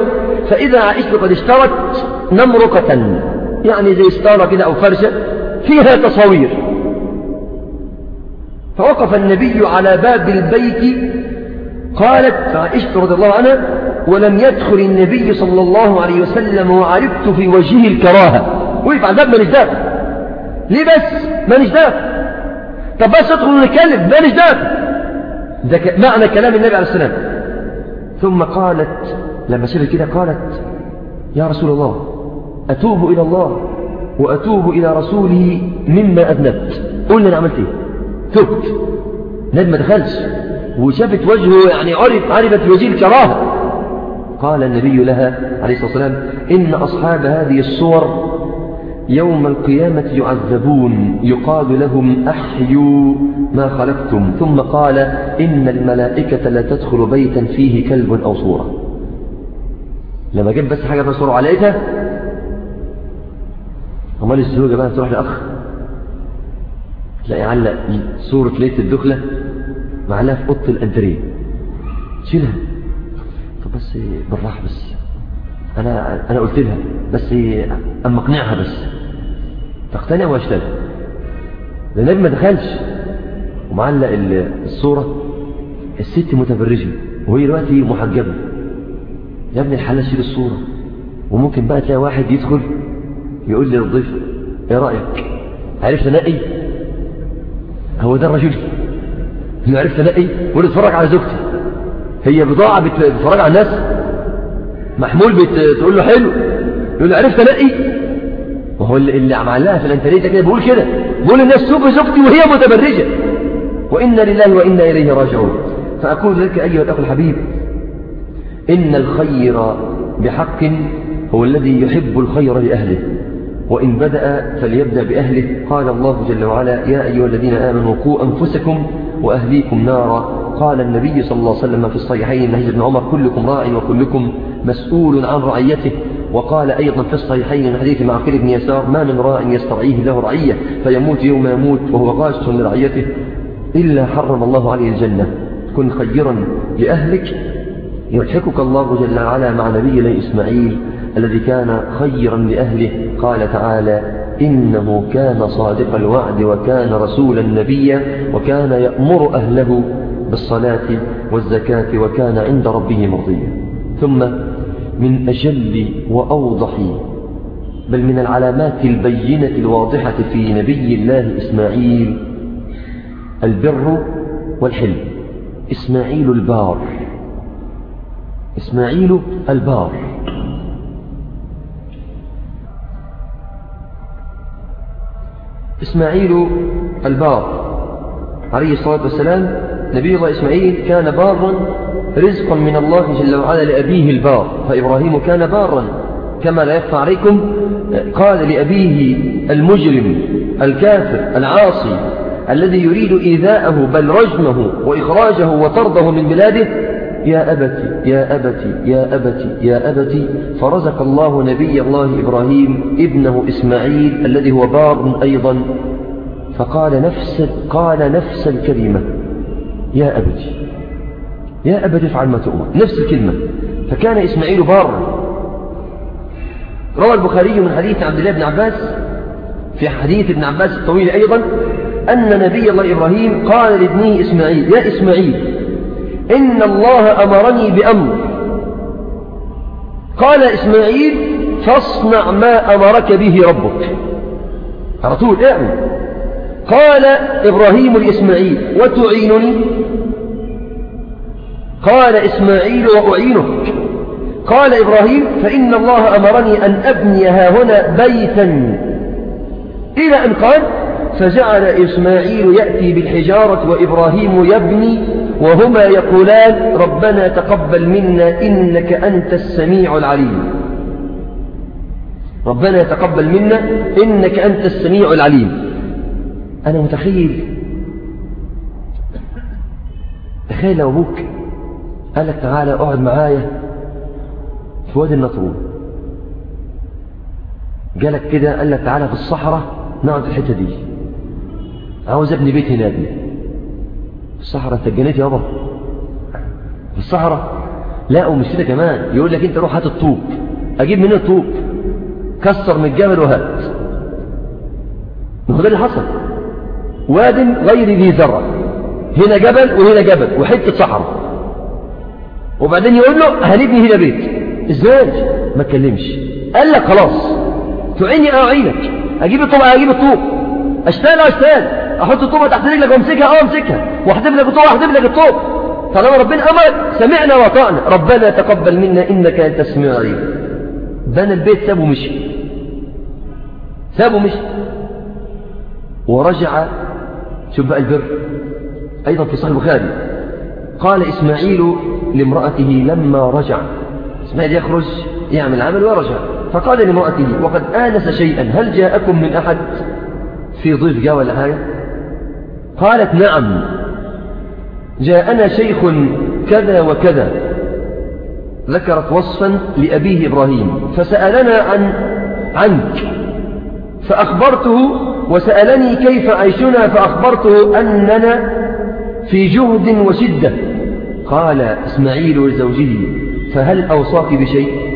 فإذا عائشة قد اشترت نمرقة يعني زي ستارة كده أو فرشة فيها تصاوير. فوقف النبي على باب البيت قالت عائشة رضي الله عنها ولم يدخل النبي صلى الله عليه وسلم وعرفت في وجهه الكراهة. وقف على الباب مانيش دافع ليه بس؟ مانيش دافع طب بس ادخل ونتكلم مانيش دافع ده معنى كلام النبي عليه السلام. ثم قالت لما شافت كده قالت يا رسول الله أتوب إلى الله وأتوب إلى رسوله مما أذنبت. لي أنا عملت إيه؟ تبت. ند ما دخلش وشافت وجهه يعني عرف عرفت وجه الكراهة قال النبي لها عليه الصلاة والسلام إن أصحاب هذه الصور يوم القيامة يعذبون. يقال لهم أحيوا ما خلقتم. ثم قال إن الملائكة لا تدخل بيتا فيه كلب أو صورة. لما جاب بس حاجة بصورة عليها أمال الزوجة بقى تروح لأخ. تلاقي علق صورة ليلة الدخلة معلها في أوضة الأنتريه. شيلها. طب بس بالراحة بس. أنا أنا قلت لها بس أما أقنعها بس. تقتنع واشتغل لأن ما دخلش. ومعلق الصورة. الست متبرجة. وهي دلوقتي محجبة. يا ابن الحلال شيل الصورة. وممكن بقى تلاقي واحد يدخل يقول لي للضيف إيه رأيك؟ عرفت انقي هو ده الرجل. إنه عرفت انقي قول اتفرج على زوجتي هي بضاعة بتتفرج على الناس. محمول بتقول له حلو. يقول له عرفت انقي وهو اللي معلقها في الانتريه ده كده بيقول كده. بيقول الناس شوف زوجتي وهي متبرجة. وإنا لله وإنا إليه راجعون. فأقول لك أيها الأخ الحبيب إن الخير بحق هو الذي يحب الخير لأهله. وإن بدأ فليبدأ بأهله. قال الله جل وعلا يا أيها الذين آمنوا قوا أنفسكم وأهليكم نارا. قال النبي صلى الله عليه وسلم في الصحيحين نهج ابن عمر كلكم راع وكلكم مسؤول عن رعيته. وقال أيضا في الصحيحين من حديث معقل بن يسار ما من راع يسترعيه له رعية فيموت يوم يموت وهو غاش لرعيته إلا حرم الله عليه الجنة. كن خيرا لأهلك. يضحكك الله جل وعلا مع نبي الله إسماعيل. الذي كان خيرا لأهله قال تعالى إنه كان صادق الوعد وكان رسولا نبيا وكان يأمر أهله بالصلاة والزكاة وكان عند ربه مرضيا. ثم من أجل وأوضح بل من العلامات البينة الواضحة في نبي الله إسماعيل البر والحلم. إسماعيل البار إسماعيل البار. إسماعيل البار عليه الصلاة والسلام. نبي الله إسماعيل كان بارا رزقا من الله جل وعلا لأبيه البار فإبراهيم كان بارا كما لا يخفى عليكم. قال لأبيه المجرم الكافر العاصي الذي يريد إيذاءه بل رجمه وإخراجه وطرده من بلاده يا أبتي يا أبتي يا أبتي يا أبتي فرزق الله نبي الله إبراهيم ابنه إسماعيل الذي هو بار أيضا. فقال نفس قال نفس الكلمة يا أبتي يا أبتي افعل ما تؤمر. نفس الكلمة. فكان إسماعيل بارا. روى البخاري من حديث عبد الله بن عباس في حديث ابن عباس الطويل أيضا أن نبي الله إبراهيم قال لابنه إسماعيل يا إسماعيل إن الله أمرني بأمر. قال إسماعيل فاصنع ما أمرك به ربك. على طول اعمل. قال إبراهيم لإسماعيل وتعينني؟ قال إسماعيل وأعينك. قال إبراهيم فإن الله أمرني أن أبني هنا بيتا. إلى أن قال فجعل إسماعيل يأتي بالحجارة وإبراهيم يبني وهما يقولان ربنا تقبل منا إنك أنت السميع العليم. ربنا يتقبل منا إنك أنت السميع العليم. أنا متخيل. تخيل لو أبوك قال لك تعالى اقعد معايا في وادي النطرون. جالك كده قال لك تعالى في الصحراء نقعد في الحتة دي. عاوز ابني بيت هنا ابني في الصحراء انت اتجنيت يابا. في الصحراء؟ لا ومش كده كمان. يقول لك أنت روح هات الطوب. أجيب منين الطوب. كسر من الجبل وهات. ما هو ده اللي حصل. واد غير ذي زرع هنا جبل وهنا جبل وحتة صحراء. وبعدين يقول له هنبني هنا بيت. إزاي؟ ما تكلمش قال لك خلاص. تعيني أعينك. أجيب الطوب أجيب الطوب. اشتغل اشتغل أحط الطوبة تحت رجلك وأمسكها. آه أمسكها. واحدف لك الطوب واحدف لك الطوب. طالما ربنا أمرك سمعنا وطعنا ربنا تقبل منا إنك أنت السميع العليم. بنى البيت سابه ومشي. سابه ومشي. ورجع. شوف بقى البر. أيضا في صحيح البخاري. قال إسماعيل لامرأته لما رجع. إسماعيل يخرج يعمل عمل ورجع. فقال لامرأته وقد آنس شيئا هل جاءكم من أحد في ضيف جاء ولا حاجة؟ قالت نعم. جاءنا شيخ كذا وكذا. ذكرت وصفا لأبيه إبراهيم. فسألنا عن عنك. فأخبرته وسألني كيف عيشنا فأخبرته أننا في جهد وشدة. قال إسماعيل لزوجه فهل أوصاك بشيء؟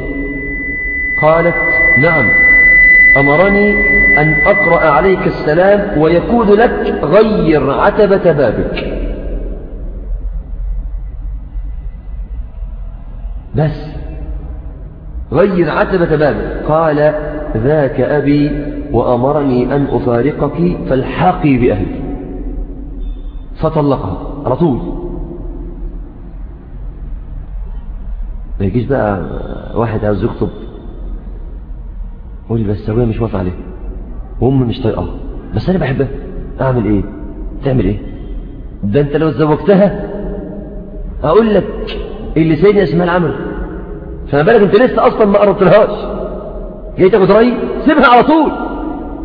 قالت نعم. أمرني أن أقرأ عليك السلام ويقول لك غير عتبة بابك. بس غير عتبة بابك. قال ذاك أبي وأمرني أن أفارقك فالحقي بأهلك. فطلقها على طول. ما يجيش بقى واحد عاوز يخطب. يقول بس أبويا مش موافق عليه. وأمي مش طايقاها بس أنا بحبها أعمل إيه؟ تعمل إيه؟ ده أنت لو تزوجتها أقول لك اللي سيدنا اسمها العمل فما بالك أنت لسه أصلا ما قربتلهاش. جاي تاخد رأيي؟ سيبها على طول.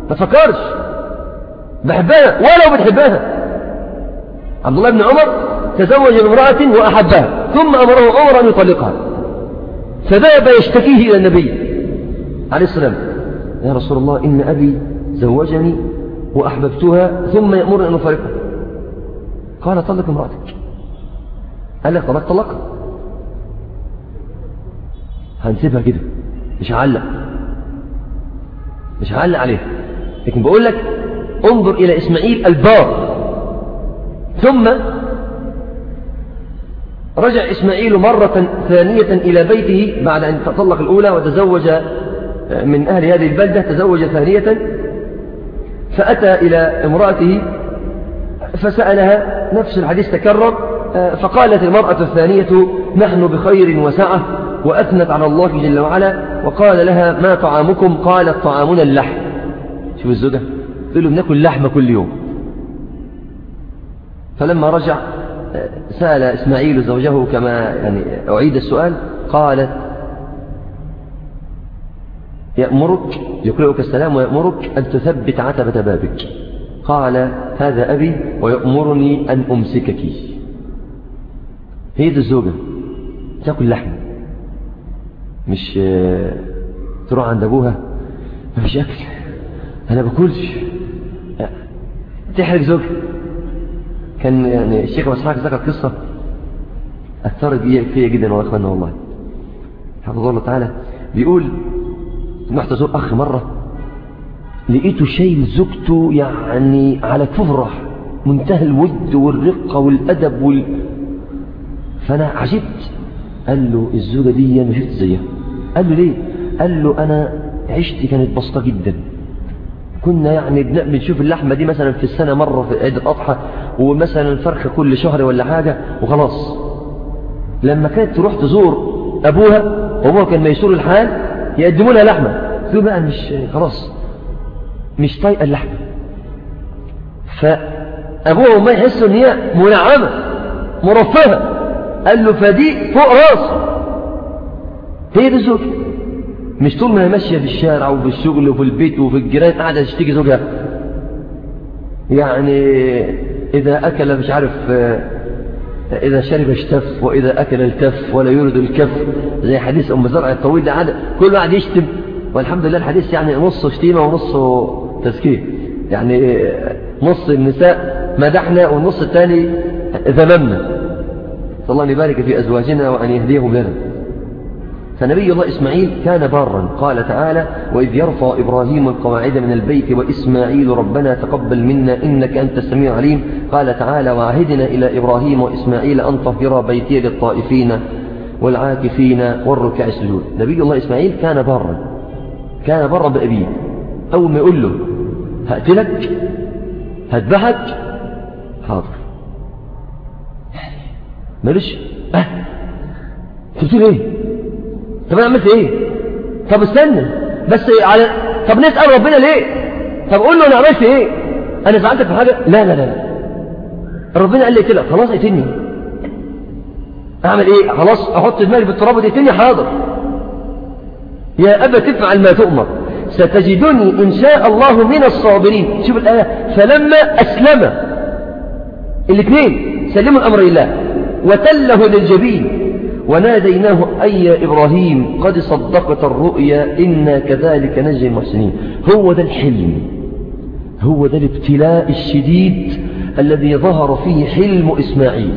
ما تفكرش. بحبها ولو بتحبها. عبد الله بن عمر تزوج بامرأة وأحبها ثم أمره عمر أن يطلقها. فذهب يشتكيه إلى النبي عليه السلام. يا رسول الله إن أبي زوجني وأحببتها ثم يأمر أن أفارقها قال طلق امرأتك. قال لك طلق طلقها هنسيبها كده. مش هعلق. مش هعلق عليها. لكن بقول لك انظر إلى إسماعيل البار. ثم رجع إسماعيل مرة ثانية إلى بيته بعد أن تطلق الأولى وتزوج من أهل هذه البلدة تزوج ثانية فأتى إلى امرأته فسألها نفس الحديث تكرر فقالت المرأة الثانية نحن بخير وسعة وأثنت على الله جل وعلا وقال لها ما طعامكم؟ قالت طعامنا اللحم. شوف الزوجة تقول له بناكل لحمة كل يوم. فلما رجع سأل إسماعيل زوجه كما يعني أعيد السؤال قالت يأمرك يقرئك السلام ويأمرك أن تثبت عتبة بابك. قال هذا أبي ويأمرني أن أمسكك. هي دي الزوجة. تأكل لحم. مش تروح عند أبوها. ما فيش أكل. أنا باكلش. تحرق زوجها كان يعني الشيخ مسحاك ذكر قصة أثرت فيا جدا والله والله. حفظه الله تعالى. بيقول رحت أزور أخ مرة لقيته شايل زوجته يعني على كفر منتهى الود والرقة والأدب وال... فأنا عجبت. قال له الزوجة دي ما شفت زيها. قال له ليه؟ قال له أنا عشتي كانت بسيطة جدا. كنا يعني بنشوف اللحمة دي مثلا في السنة مرة في عيد الأضحى ومثلا الفرخة كل شهر ولا حاجة وخلاص. لما كانت تروح تزور أبوها وأبوها كان ميسور الحال يقدموا لها لحمة. تقول بقى مش خلاص. مش طايقة اللحمة. فأبوها وما يحسوا إن هي منعمة مرفهة. قال له فدي فوق راسه. هي دي الزوجة مش طول ما هي ماشية في الشارع وفي الشغل وفي البيت وفي الجيران قاعدة تشتكي زوجها. يعني إذا أكل مش عارف إذا شرب اشتف وإذا أكل التف ولا يرد الكف. زي حديث أم زرع الطويل ده عادة كل واحد يشتم. والحمد لله الحديث يعني نصه شتيمة ونصه تزكية. يعني نص النساء مدحنا والنص الثاني ذممنا. الله يبارك في أزواجنا وأن يهديهم لنا. فنبي الله إسماعيل كان بارا. قال تعالى وإذ يرفع إبراهيم القواعد من البيت وإسماعيل ربنا تقبل منا إنك أنت السميع العليم. قال تعالى وعهدنا إلى إبراهيم وإسماعيل أن طهر بيتي للطائفين والعاكفين والركع السجود. نبي الله إسماعيل كان بارا. كان بارا بأبيه. أول ما يقول له هقتلك هذبحك حاضر. مالوش؟ أه؟ انت بتقول إيه؟ طب أنا عملت إيه؟ طب استنى بس على طب نسأل ربنا ليه؟ طب قول له أنا عملت إيه؟ أنا زعلتك في حاجة؟ لا لا لا ربنا قال لي كده خلاص اقتلني. أعمل إيه؟ خلاص أحط دماغي في التراب وتقتلني حاضر. يا ابا تفعل ما تؤمر. ستجدني إن شاء الله من الصابرين. شوف الآية. فلما أسلم. الاثنين سلموا الأمر لله. وتله للجبين. وناديناه أي إبراهيم قد صدقت الرؤيا إنا كذلك نجي المحسنين. هو ده الحلم هو ده الابتلاء الشديد الذي ظهر فيه حلم إسماعيل.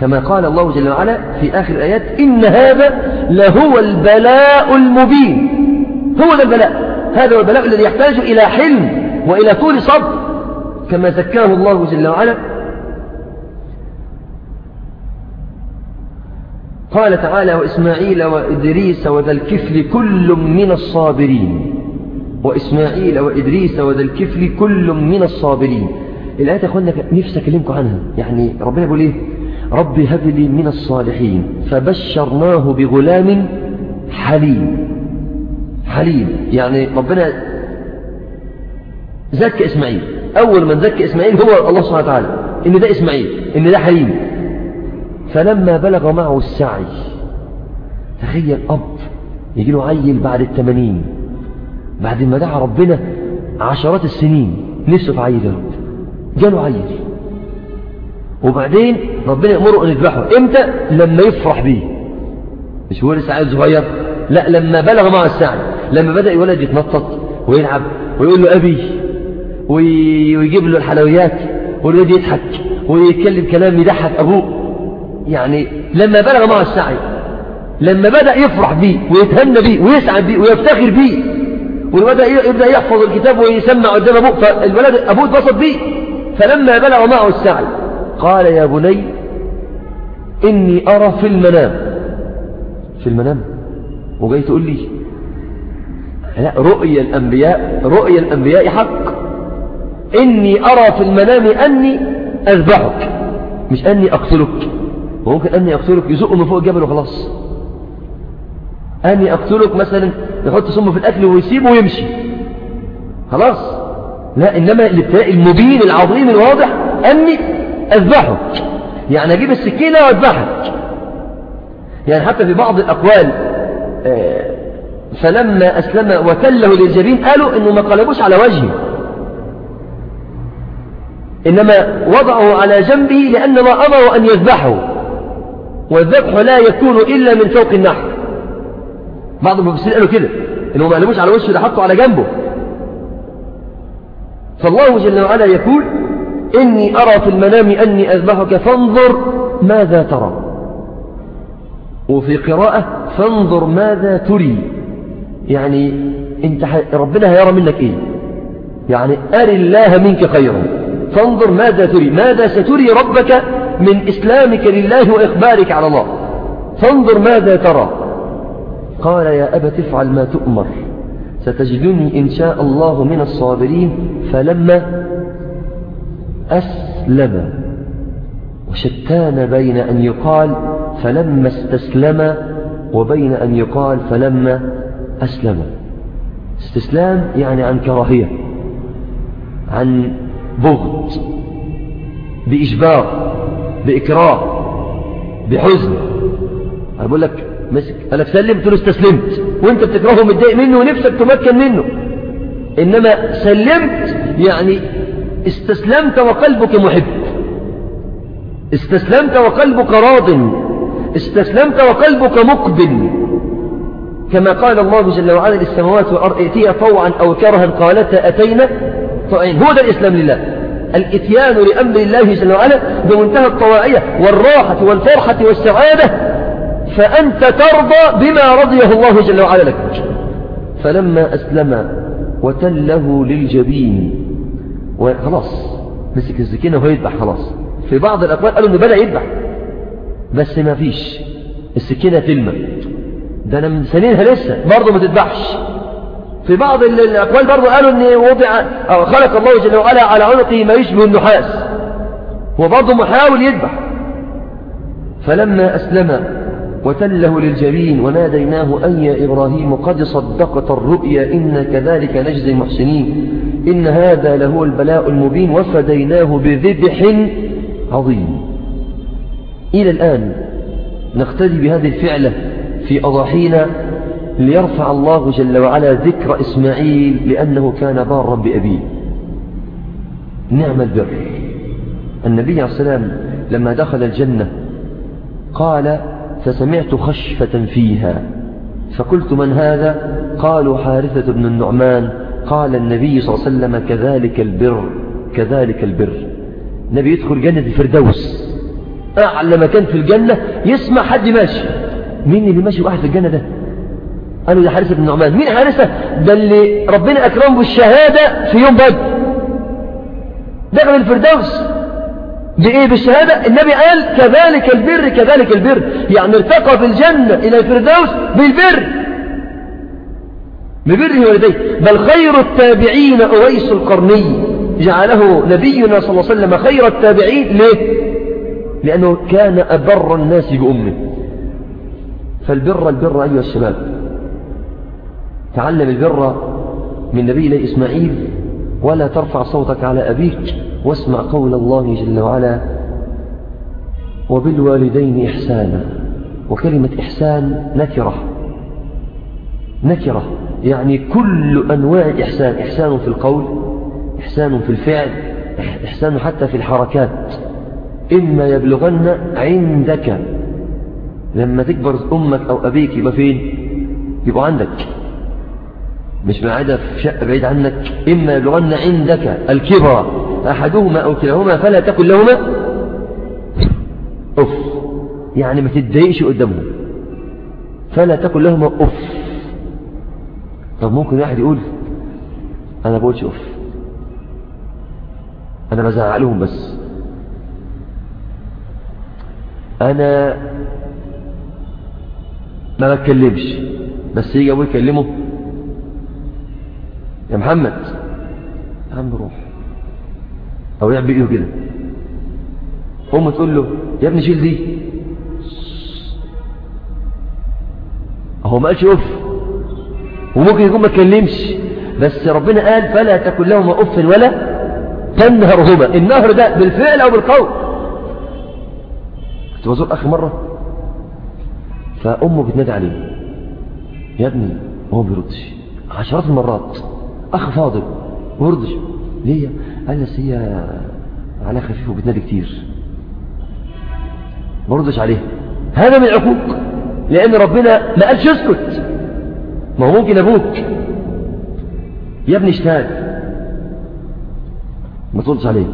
كما قال الله جل وعلا في آخر الآيات إن هذا لهو البلاء المبين. هو ده البلاء هذا هو البلاء الذي يحتاج إلى حلم وإلى طول صبر كما زكاه الله جل وعلا قال تعالى وإسماعيل وإدريس وذا الكفل كل من الصابرين. وإسماعيل وإدريس وذا الكفل كل من الصابرين. الآية أخوانا نفسي أكلمكم عنها. يعني ربنا يقول إيه؟ رب هب لي من الصالحين. فبشرناه بغلام حليم. حليم. يعني ربنا زكى إسماعيل. أول من زكى إسماعيل هو الله سبحانه وتعالى. إن ده إسماعيل. إن ده حليم. فلما بلغ معه السعي تخيل أب يجي له عيل بعد الثمانين بعد ما دعا ربنا عشرات السنين نفسه في عيل رب جاله عيل. وبعدين ربنا يأمره أن يذبحه. إمتى؟ لما يفرح بيه. مش هو لسه عيل صغير؟ لا لما بلغ معه السعي لما بدأ الولد يتنطط ويلعب ويقول له أبي ويجيب له الحلويات والولد يضحك ويتكلم كلام يضحك أبوه. يعني لما بلغ معه السعي لما بدأ يفرح بيه ويتهنى بيه ويسعد بيه ويفتخر بيه والولد يبدأ يحفظ الكتاب ويسمع قدام أبوه فالولد أبوه اتبسط بيه فلما بلغ معه السعي قال يا بني إني أرى في المنام. في المنام؟ وجاي تقول لي لا رؤيا الأنبياء رؤيا الأنبياء حق. إني أرى في المنام أني أذبحك مش أني أقتلك. وممكن أني أقتلك يزقه من فوق الجبل وخلاص. أني أقتلك مثلا يحط سمه في الأكل ويسيبه ويمشي. خلاص. لا إنما الابتلاء المبين العظيم الواضح أني أذبحك. يعني أجيب السكينة وأذبحك. يعني حتى في بعض الأقوال فلما أسلم وتله للجبين قالوا إنه ما قلبوش على وجهه. إنما وضعه على جنبه لأن ما أمر أن يذبحه. والذبح لا يكون إلا من فوق النحر بعض المفسرين قالوا كده إنه ما قلبوش على وجهه ده حطه على جنبه. فالله جل وعلا يقول إني أرى في المنام أني أذبحك فانظر ماذا ترى. وفي قراءة فانظر ماذا تري. يعني إنت ربنا هيرى منك إيه؟ يعني أر الله منك خيرا. فانظر ماذا تري. ماذا ستري ربك؟ من إسلامك لله وإخبارك على الله. فانظر ماذا ترى. قال يا أبت افعل ما تؤمر. ستجدني إن شاء الله من الصابرين. فلما أسلم وشتان بين أن يقال فلما استسلم وبين أن يقال فلما أسلم. استسلام يعني عن كراهية عن بغض بإجبار. بإكراه بحزن. أنا بقول لك مسك. لك سلمت له استسلمت؟ وأنت بتكرهه متضايق منه ونفسك تمكن منه. إنما سلمت يعني استسلمت وقلبك محب. استسلمت وقلبك راض. استسلمت وقلبك مقبل. كما قال الله جل وعلا للسماوات والأرض ائتيا طوعا أو كرها قالتا أتينا. طائعين هو ده الإسلام لله. الإتيان لأمر الله جل وعلا بمنتهى الطواعية والراحة والفرحة والسعادة فأنت ترضى بما رضيه الله جل وعلا لك. فلما أسلم وتله للجبين وخلاص مسك السكينة وهو يذبح خلاص. في بعض الأقوال قالوا إنه بدأ يذبح بس ما فيش السكينة تلمة ده أنا من سنينها لسه برضه ما تذبحش. في بعض الأقوال برضه قالوا إن وضع أو خلق الله جل وعلا على عنقه ما يشبه النحاس. هو برضه محاول يذبح. فلما أسلم وتله للجبين وناديناه أن يا إبراهيم قد صدقت الرؤيا إن كذلك نجزي المحسنين. إن هذا لهو البلاء المبين وفديناه بذبح عظيم. إلى الآن نقتدي بهذه الفعلة في أضاحينا ليرفع الله جل وعلا ذكر إسماعيل لأنه كان بارا بأبيه. نعم البر. النبي عليه السلام لما دخل الجنة قال فسمعت خشفة فيها. فقلت من هذا؟ قالوا حارثة بن النعمان. قال النبي صلى الله عليه وسلم كذلك البر كذلك البر. النبي يدخل جنة الفردوس. أعلى مكان في الجنة؟ يسمع حد ماشي مين اللي ماشي واحد في الجنة ده؟ قالوا ده حارثة بن النعمان مين حارثة؟ ده اللي ربنا أكرمه بالشهادة في يوم بدر. دخل الفردوس. بإيه؟ بالشهادة. النبي قال كذلك البر كذلك البر. يعني ارتقى في الجنة إلى الفردوس بالبر. ببره والديه. بل خير التابعين أويس القرني. جعله نبينا صلى الله عليه وسلم خير التابعين. ليه؟ لأنه كان أبر الناس بأمه. فالبر البر أيها الشباب. تعلم البر من نبي الله إسماعيل ولا ترفع صوتك على أبيك واسمع قول الله جل وعلا وبالوالدين إحسانا. وكلمة إحسان نكرة. نكرة يعني كل أنواع الإحسان إحسان في القول إحسان في الفعل إحسان حتى في الحركات. إما يبلغن عندك لما تكبر أمك أو أبيك يبقى فين؟ يبقى عندك. مش معادة في شقة بعيد عنك. إما يبلغن عندك الكبر أحدهما أو كلاهما فلا تكن لهما أف. يعني ما تتضايقش قدامهم. فلا تكن لهما أف. طب ممكن واحد يقول أنا بقولش أف. أنا بزعق لهم بس. أنا ما بتكلمش. بس يجي أبوه يكلمه يا محمد يا عم روح أو يعمل بإيده كده أمه تقول له يا ابني شيل دي. هو ما قالش أف وممكن يكون ما اتكلمش. بس ربنا قال فلا تكن لهما أف ولا تنهرهما. النهر ده بالفعل أو بالقول. كنت بزور أخي مرة. فأمه بتنادي عليه يا ابني. هو بيردش. عشرات المرات. أخ فاضل وردش. ليه؟ قال لس هي على خفيف وبتنادي كتير. ما ردش عليه. هذا من العقوق لأن ربنا ما قالش اسكت. ما هو ممكن أبوك. يا ابني اشتاد ما تردش عليه.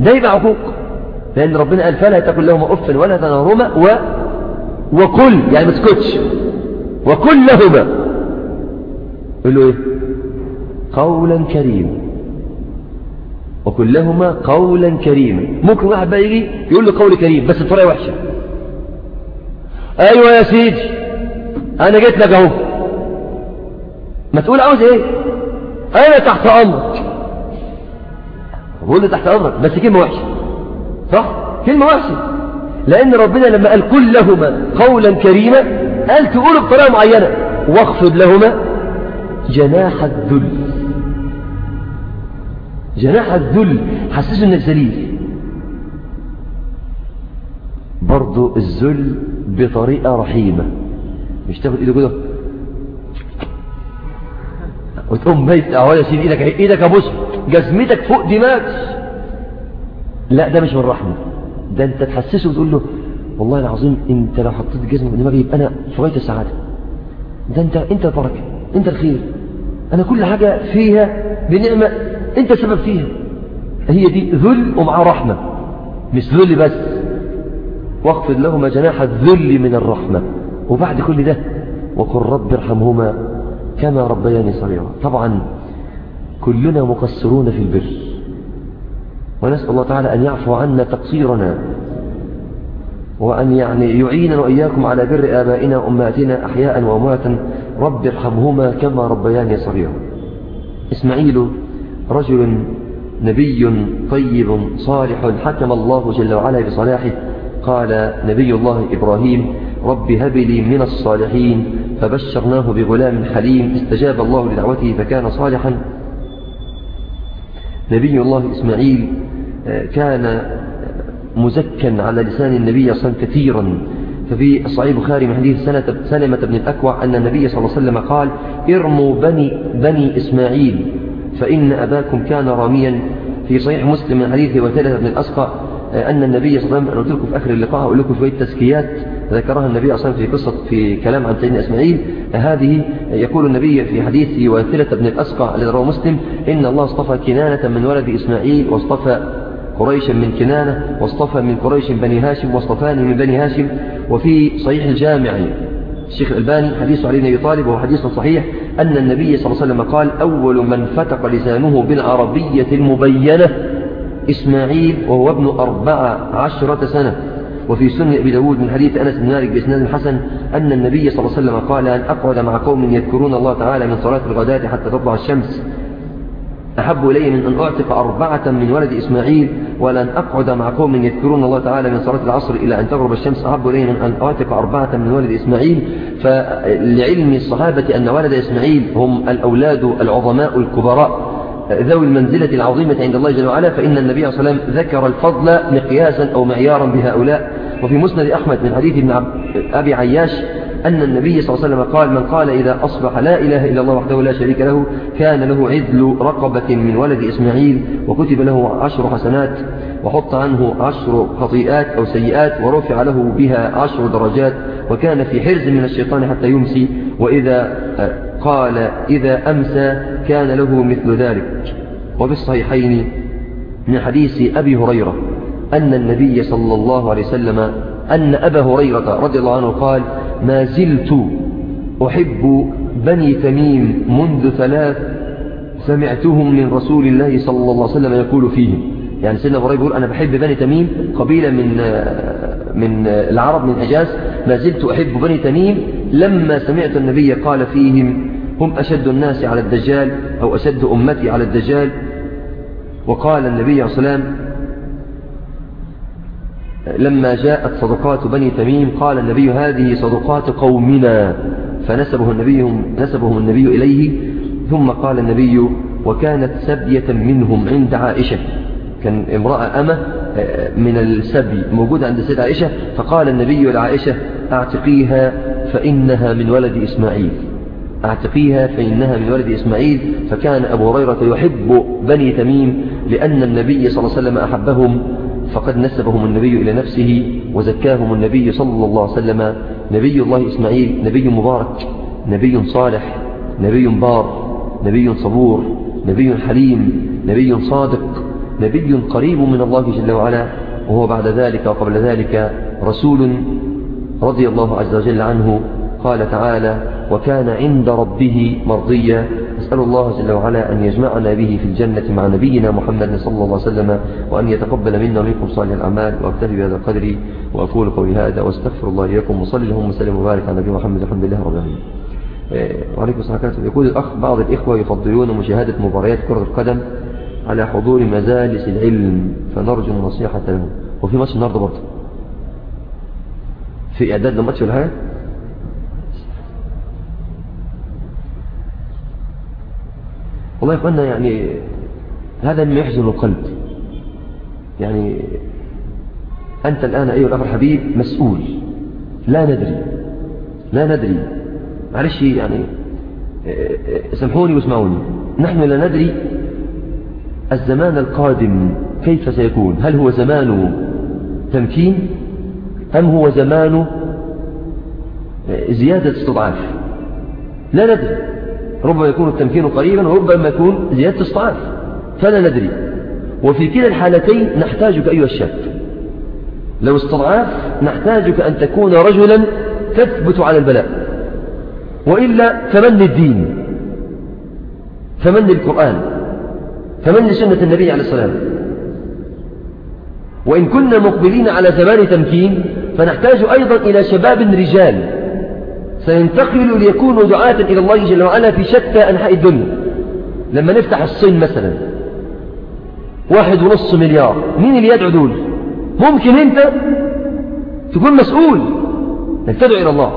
ده يبقى عقوق. لأن ربنا قال فلا تكن لهما أف ولا تنهرهما و وكل يعني ما تسكتش. وكل لهما. يقول له إيه؟ قولا كريما. وكلهما قولا كريما. ممكن واحد بقى يجي يقول له قول كريم بس بطريقة وحشة. أيوه يا سيدي أنا جيت لك أهو. ما تقول عاوز إيه؟ أنا تحت أمرك. بقول تحت أمرك بس كلمة وحشة. صح؟ كلمة وحشة. لأن ربنا لما قال كلهما قولا كريما قال تقوله بطريقة معينة. واخفض لهما جناح الذل. جناح الذل. حسسه إنك ذليل. برضو الذل بطريقة رحيمة. مش تاخد إيده كده. وتقوم ميت. أهو يا سيدي إيدك إيدك أبوس. جزمتك فوق دماغك. لا ده مش من رحمة. ده أنت تحسسه وتقول له والله العظيم أنت لو حطيت جزمة في دماغي يبقى أنا في غاية السعادة. ده أنت أنت البركة. أنت الخير. أنا كل حاجة فيها بنعمة أنت سبب فيها. هي دي ذل ومعاه رحمة. مش ذل بس. واخفض لهما جناح الذل من الرحمة. وبعد كل ده وقل رب ارحمهما كما ربياني صغيرا. طبعا كلنا مقصرون في البر. ونسأل الله تعالى أن يعفو عنا تقصيرنا. وأن يعني يعيننا وإياكم على بر آبائنا وأمهاتنا أحياء وأمواتا. رب ارحمهما كما ربياني صغيرا. إسماعيل رجل نبي طيب صالح حكم الله جل وعلا بصلاحه. قال نبي الله إبراهيم رب هب لي من الصالحين. فبشرناه بغلام حليم. استجاب الله لدعوته فكان صالحا. نبي الله إسماعيل آه، كان مزكا على لسان النبي صلى كثيرا. ففي صحيح البخاري من حديث سلمة بن الأكوع أن النبي صلى الله عليه وسلم قال ارموا بني, بني إسماعيل. فإن أباكم كان راميا. في صحيح مسلم من حديث وثالث بن الأسقى آه، أن النبي صلى الله عليه وسلم لكم في آخر اللقاء أقول لكم شوية تزكيات ذكرها النبي أصلا في قصة في كلام عن سيدنا إسماعيل. هذه يقول النبي في حديث وثلة بن الأسقى الذي رواه مسلم إن الله اصطفى كنانة من ولد إسماعيل واصطفى قريشا من كنانة واصطفى من قريش بني هاشم واصطفاني من بني هاشم. وفي صحيح الجامع الشيخ الألباني حديث علي بن أبي طالب وهو حديث صحيح أن النبي صلى الله عليه وسلم قال أول من فتق لسانه بالعربية المبينة إسماعيل وهو ابن أربع عشرة سنة. وفي سنة أبي داود من حديث أنس بن مالك بإسناد الحسن أن النبي صلى الله عليه وسلم قال أن أقعد مع قوم يذكرون الله تعالى من صلاة الغداة حتى تطلع الشمس. أحب إلي من أن أعتق أربعة من ولد إسماعيل ولن أقعد مع قوم يذكرون الله تعالى من صلاة العصر إلى أن تغرب الشمس. أحب إلي من أن أعتق أربعة من ولد إسماعيل. فلعلم الصحابة أن ولد إسماعيل هم الأولاد العظماء الكبراء. ذوي المنزلة العظيمة عند الله جل وعلا. فإن النبي صلى الله عليه وسلم ذكر الفضل مقياسا أو معيارا بهؤلاء. وفي مسند أحمد من حديث ابن أبي عياش أن النبي صلى الله عليه وسلم قال من قال إذا أصبح لا إله إلا الله وحده لا شريك له كان له عدل رقبة من ولد إسماعيل وكتب له عشر حسنات وحط عنه عشر خطيئات أو سيئات ورفع له بها عشر درجات وكان في حرز من الشيطان حتى يمسي وإذا قال إذا أمسى كان له مثل ذلك. وفي الصحيحين من حديث أبي هريرة أن النبي صلى الله عليه وسلم أن أبا هريرة رضي الله عنه قال ما زلت أحب بني تميم منذ ثلاث سمعتهم من رسول الله صلى الله عليه وسلم يقول فيهم. يعني سيدنا أبو يقول أنا بحب بني تميم قبيلة من من العرب من حجاز. ما زلت أحب بني تميم لما سمعت النبي قال فيهم هم أشد الناس على الدجال أو أشد أمتي على الدجال. وقال النبي عليه الصلاة والسلام لما جاءت صدقات بني تميم قال النبي هذه صدقات قومنا. فنسبه النبي نسبهم النبي إليه ثم قال النبي وكانت سبية منهم عند عائشة. كان امرأة أمة آه، من السبي موجودة عند سيدة عائشة. فقال النبي لعائشة أعتقيها فإنها من ولد إسماعيل. أعتقيها فإنها من ولد إسماعيل. فكان أبو هريرة يحب بني تميم لأن النبي صلى الله عليه وسلم أحبهم. فقد نسبهم النبي إلى نفسه وزكاهم النبي صلى الله عليه وسلم. نبي الله إسماعيل نبي مبارك نبي صالح نبي بار نبي صبور نبي حليم نبي صادق نبي قريب من الله جل وعلا. وهو بعد ذلك وقبل ذلك رسول رضي الله عز وجل عنه. قال تعالى وكان عند ربه مرضيا أسأل الله جل وعلا أن يجمعنا به في الجنة مع نبينا محمد صلى الله عليه وسلم وأن يتقبل منا ومنكم صالح الأعمال وأكتفي بهذا القدر وأقول قولي هذا وأستغفر الله لكم وصلي اللهم وسلم وبارك على نبي محمد الحمد لله رب العالمين. إيه، وعليكم السلام عليكم يقول الأخ بعض الإخوة يفضلون مشاهدة مباريات كرة القدم على حضور مجالس العلم فنرجو النصيحة لهم. وفي ماتش النهارده برضه. في إعداد لماتش ولا حاجة؟ والله يا يعني هذا ما يحزن القلب. يعني أنت الآن أيها الأخ الحبيب مسؤول. لا ندري. لا ندري. معلش يعني سامحوني واسمعوني. نحن لا ندري الزمان القادم كيف سيكون. هل هو زمان تمكين أم هو زمان زيادة استضعاف؟ لا ندري. ربما يكون التمكين قريبا وربما يكون زيادة استضعاف فلا ندري. وفي كلا الحالتين نحتاجك أيها الشاب. لو استضعاف نحتاجك أن تكون رجلا تثبت على البلاء. وإلا فمن الدين. فمن القرآن. فمن سنة النبي عليه الصلاة وإن كنا مقبلين على زمان تمكين فنحتاج أيضا إلى شباب رجال. سينتقلوا ليكونوا دعاة إلى الله جل وعلا في شتى أنحاء الدنيا لما نفتح الصين مثلا. واحد ونص مليار. مين اللي يدعو دول؟ ممكن أنت تكون مسؤول. انك تدعو إلى الله.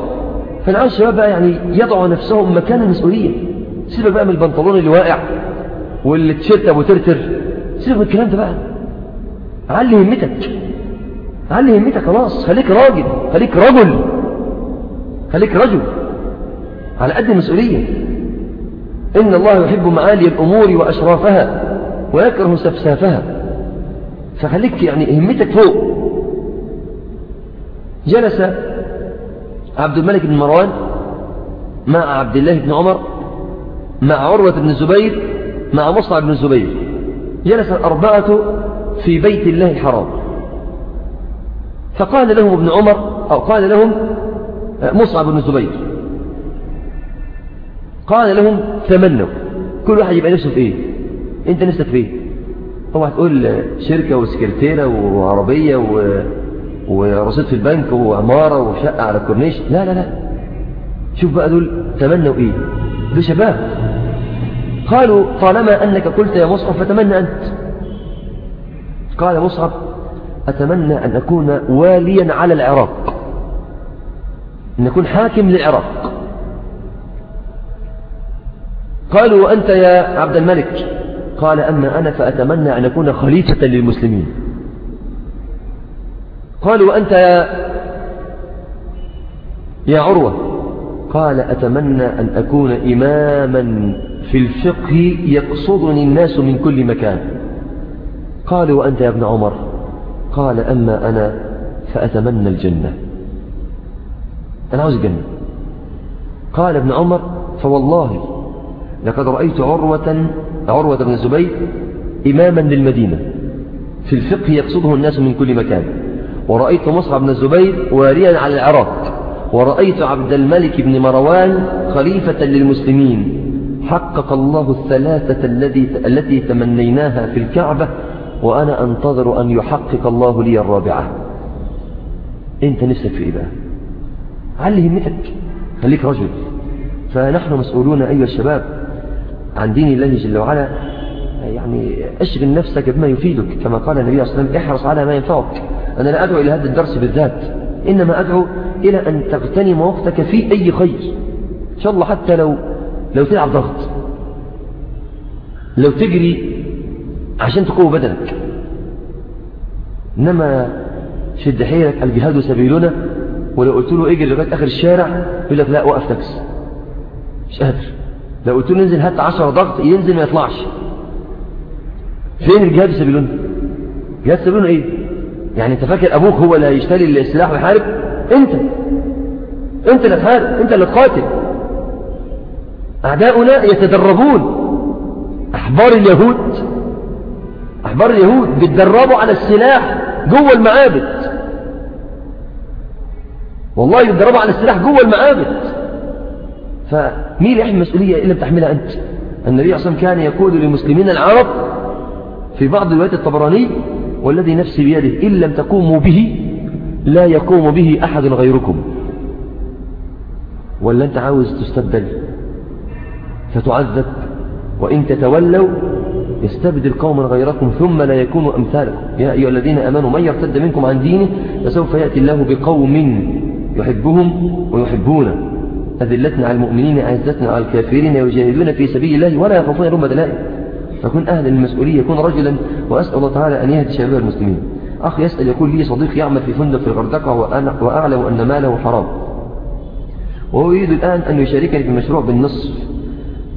فالآن الشباب بقى يعني يضعوا نفسهم مكان المسؤولية. سيبك بقى من البنطلون اللي واقع والتيشيرت أبو ترتر. سيبك من الكلام ده بقى. علي همتك علي همتك خلاص. خليك راجل. خليك رجل. خليك رجل على قد المسؤولية. إن الله يحب معالي الأمور وأشرافها ويكره سفسافها. فخليك يعني همتك فوق. جلس عبد الملك بن مروان مع عبد الله بن عمر مع عروة بن الزبير مع مصعب بن الزبير. جلس الأربعة في بيت الله الحرام. فقال لهم ابن عمر أو قال لهم مصعب بن الزبير. قال لهم تمنوا. كل واحد يبقى نفسه في إيه؟ أنت نفسك في إيه؟ هو هتقول شركة وسكرتيرة وعربية و... ورصيد في البنك وعمارة وشقة على الكورنيش. لا لا لا. شوف بقى دول تمنوا إيه؟ دول شباب. قالوا طالما أنك قلت يا مصعب فتمنى أنت. قال مصعب أتمنى أن أكون واليا على العراق. أن أكون حاكم للعراق. قالوا وأنت يا عبد الملك؟ قال أما أنا فأتمنى أن أكون خليفة للمسلمين. قالوا وأنت يا يا عروة؟ قال أتمنى أن أكون إماما في الفقه يقصدني الناس من كل مكان. قالوا وأنت يا ابن عمر؟ قال أما أنا فأتمنى الجنة. أنا عاوز الجنة قال ابن عمر فوالله لقد رأيت عروة عروة بن الزبير إماما للمدينة. في الفقه يقصده الناس من كل مكان. ورأيت مصعب بن الزبير واريا على العراق. ورأيت عبد الملك بن مروان خليفة للمسلمين. حقق الله الثلاثة الذي التي تمنيناها في الكعبة وأنا أنتظر أن يحقق الله لي الرابعة. أنت نفسك في إيه بقى؟ علي همتك خليك رجل. فنحن مسؤولون أيها الشباب عن دين الله جل وعلا. يعني أشغل نفسك بما يفيدك كما قال النبي صلى الله عليه وسلم احرص على ما ينفعك. أنا لا أدعو إلى هذا الدرس بالذات إنما أدعو إلى أن تغتنم وقتك في أي خير. إن شاء الله حتى لو لو تلعب ضغط. لو تجري عشان تقوي بدنك. إنما شد حيلك الجهاد سبيلنا. ولو قلت له اجري لغاية آخر الشارع يقول لك لا وقف تاكس مش قادر. لو قلت له انزل هات 10 ضغط ينزل ما يطلعش. فين الجهاد سبيلنا جهاد سبيلنا إيه؟ يعني انت فاكر أبوك هو اللي هيشتري السلاح ويحارب؟ انت. انت اللي تحارب انت اللي تقاتل. أعداؤنا يتدربون. أحبار اليهود. أحبار اليهود بيتدربوا على السلاح جوه المعابد. والله يتدربوا على السلاح جوه المعابد. فمين يحمل المسؤولية إلا بتحملها أنت. النبي صلى الله عليه وسلم كان يقول للمسلمين العرب في بعض روايات الطبراني والذي نفسي بيده إن لم تقوموا به لا يقوم به أحد غيركم. ولا أنت عاوز تستبدل؟ فتعذب. وإن تتولوا يستبدل قوما غيركم ثم لا يكونوا أمثالكم. يا أيها الذين أمنوا من يرتد منكم عن دينه فسوف يأتي الله بقوم يحبهم ويحبونه أذلتنا على المؤمنين أعزتنا على الكافرين يجاهدون في سبيل الله ولا يخافون لهم دلائل فكن أهلا للمسؤولية كن رجلا وأسأل الله تعالى أن يهدي شباب المسلمين. أخ يسأل يقول لي صديق يعمل في فندق في الغردقة وأعلم أن ماله حرام. وهو يريد الآن أن يشاركني في مشروع بالنصف.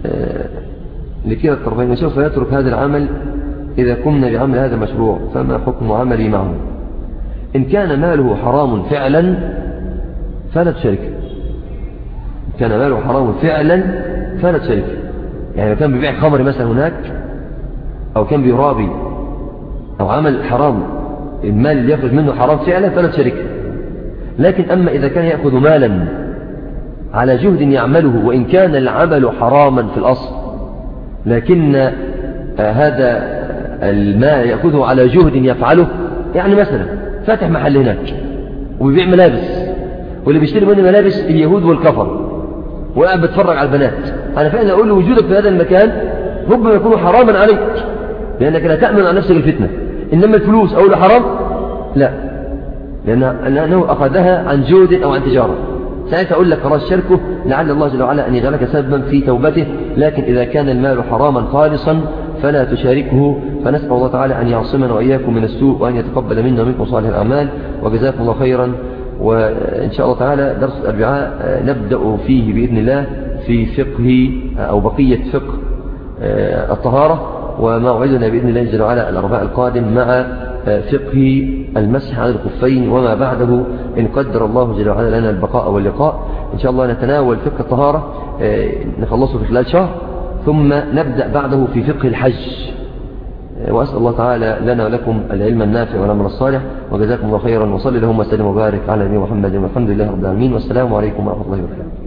آه، لكلا الطرفين سوف يترك هذا العمل إذا قمنا بعمل هذا المشروع. فما حكم عملي معه؟ إن كان ماله حرام فعلا فلا تشارك إن كان ماله حرام فعلا فلا تشارك يعني لو كان بيبيع خمر مثلا هناك أو كان بيرابي أو عمل حرام المال اللي يخرج منه حرام فعلا فلا تشارك لكن أما إذا كان يأخذ مالا على جهد يعمله وإن كان العمل حراما في الأصل لكن آه، هذا الماء يأخذه على جهد يفعله يعني مثلا فاتح محل هناك ويبيع ملابس. واللي بيشتري منه ملابس اليهود والكفر وقاعد بتفرج على البنات. أنا فعلا أقول له وجودك في هذا المكان ربما يكون حراما عليك لأنك لا تأمن على نفسك الفتنة. إنما الفلوس له حرام؟ لا. لأنه أخذها عن جود أو عن تجارة. ساعتها أقول لك خلاص شركه لعل الله جل وعلا أن يجعلك سببا في توبته. لكن إذا كان المال حراما خالصا فلا تشاركه. فنسأل الله تعالى أن يعصمنا وإياكم من السوء وأن يتقبل منا ومنكم صالح الأعمال. وجزاكم الله خيرا. وإن شاء الله تعالى درس الأربعاء نبدأ فيه بإذن الله في فقه أو بقية فقه آه، الطهارة. وموعدنا بإذن الله جل وعلا الأربعاء القادم مع فقه المسح على الخفين وما بعده إن قدر الله جل وعلا لنا البقاء واللقاء. إن شاء الله نتناول فقه الطهارة آه، نخلصه في خلال شهر ثم نبدأ بعده في فقه الحج. آه، وأسأل الله تعالى لنا ولكم العلم النافع والأمر الصالح وجزاكم الله خيرا وصلي لهم وسلم وبارك على نبي محمد والحمد لله رب العالمين والسلام عليكم ورحمة الله وبركاته.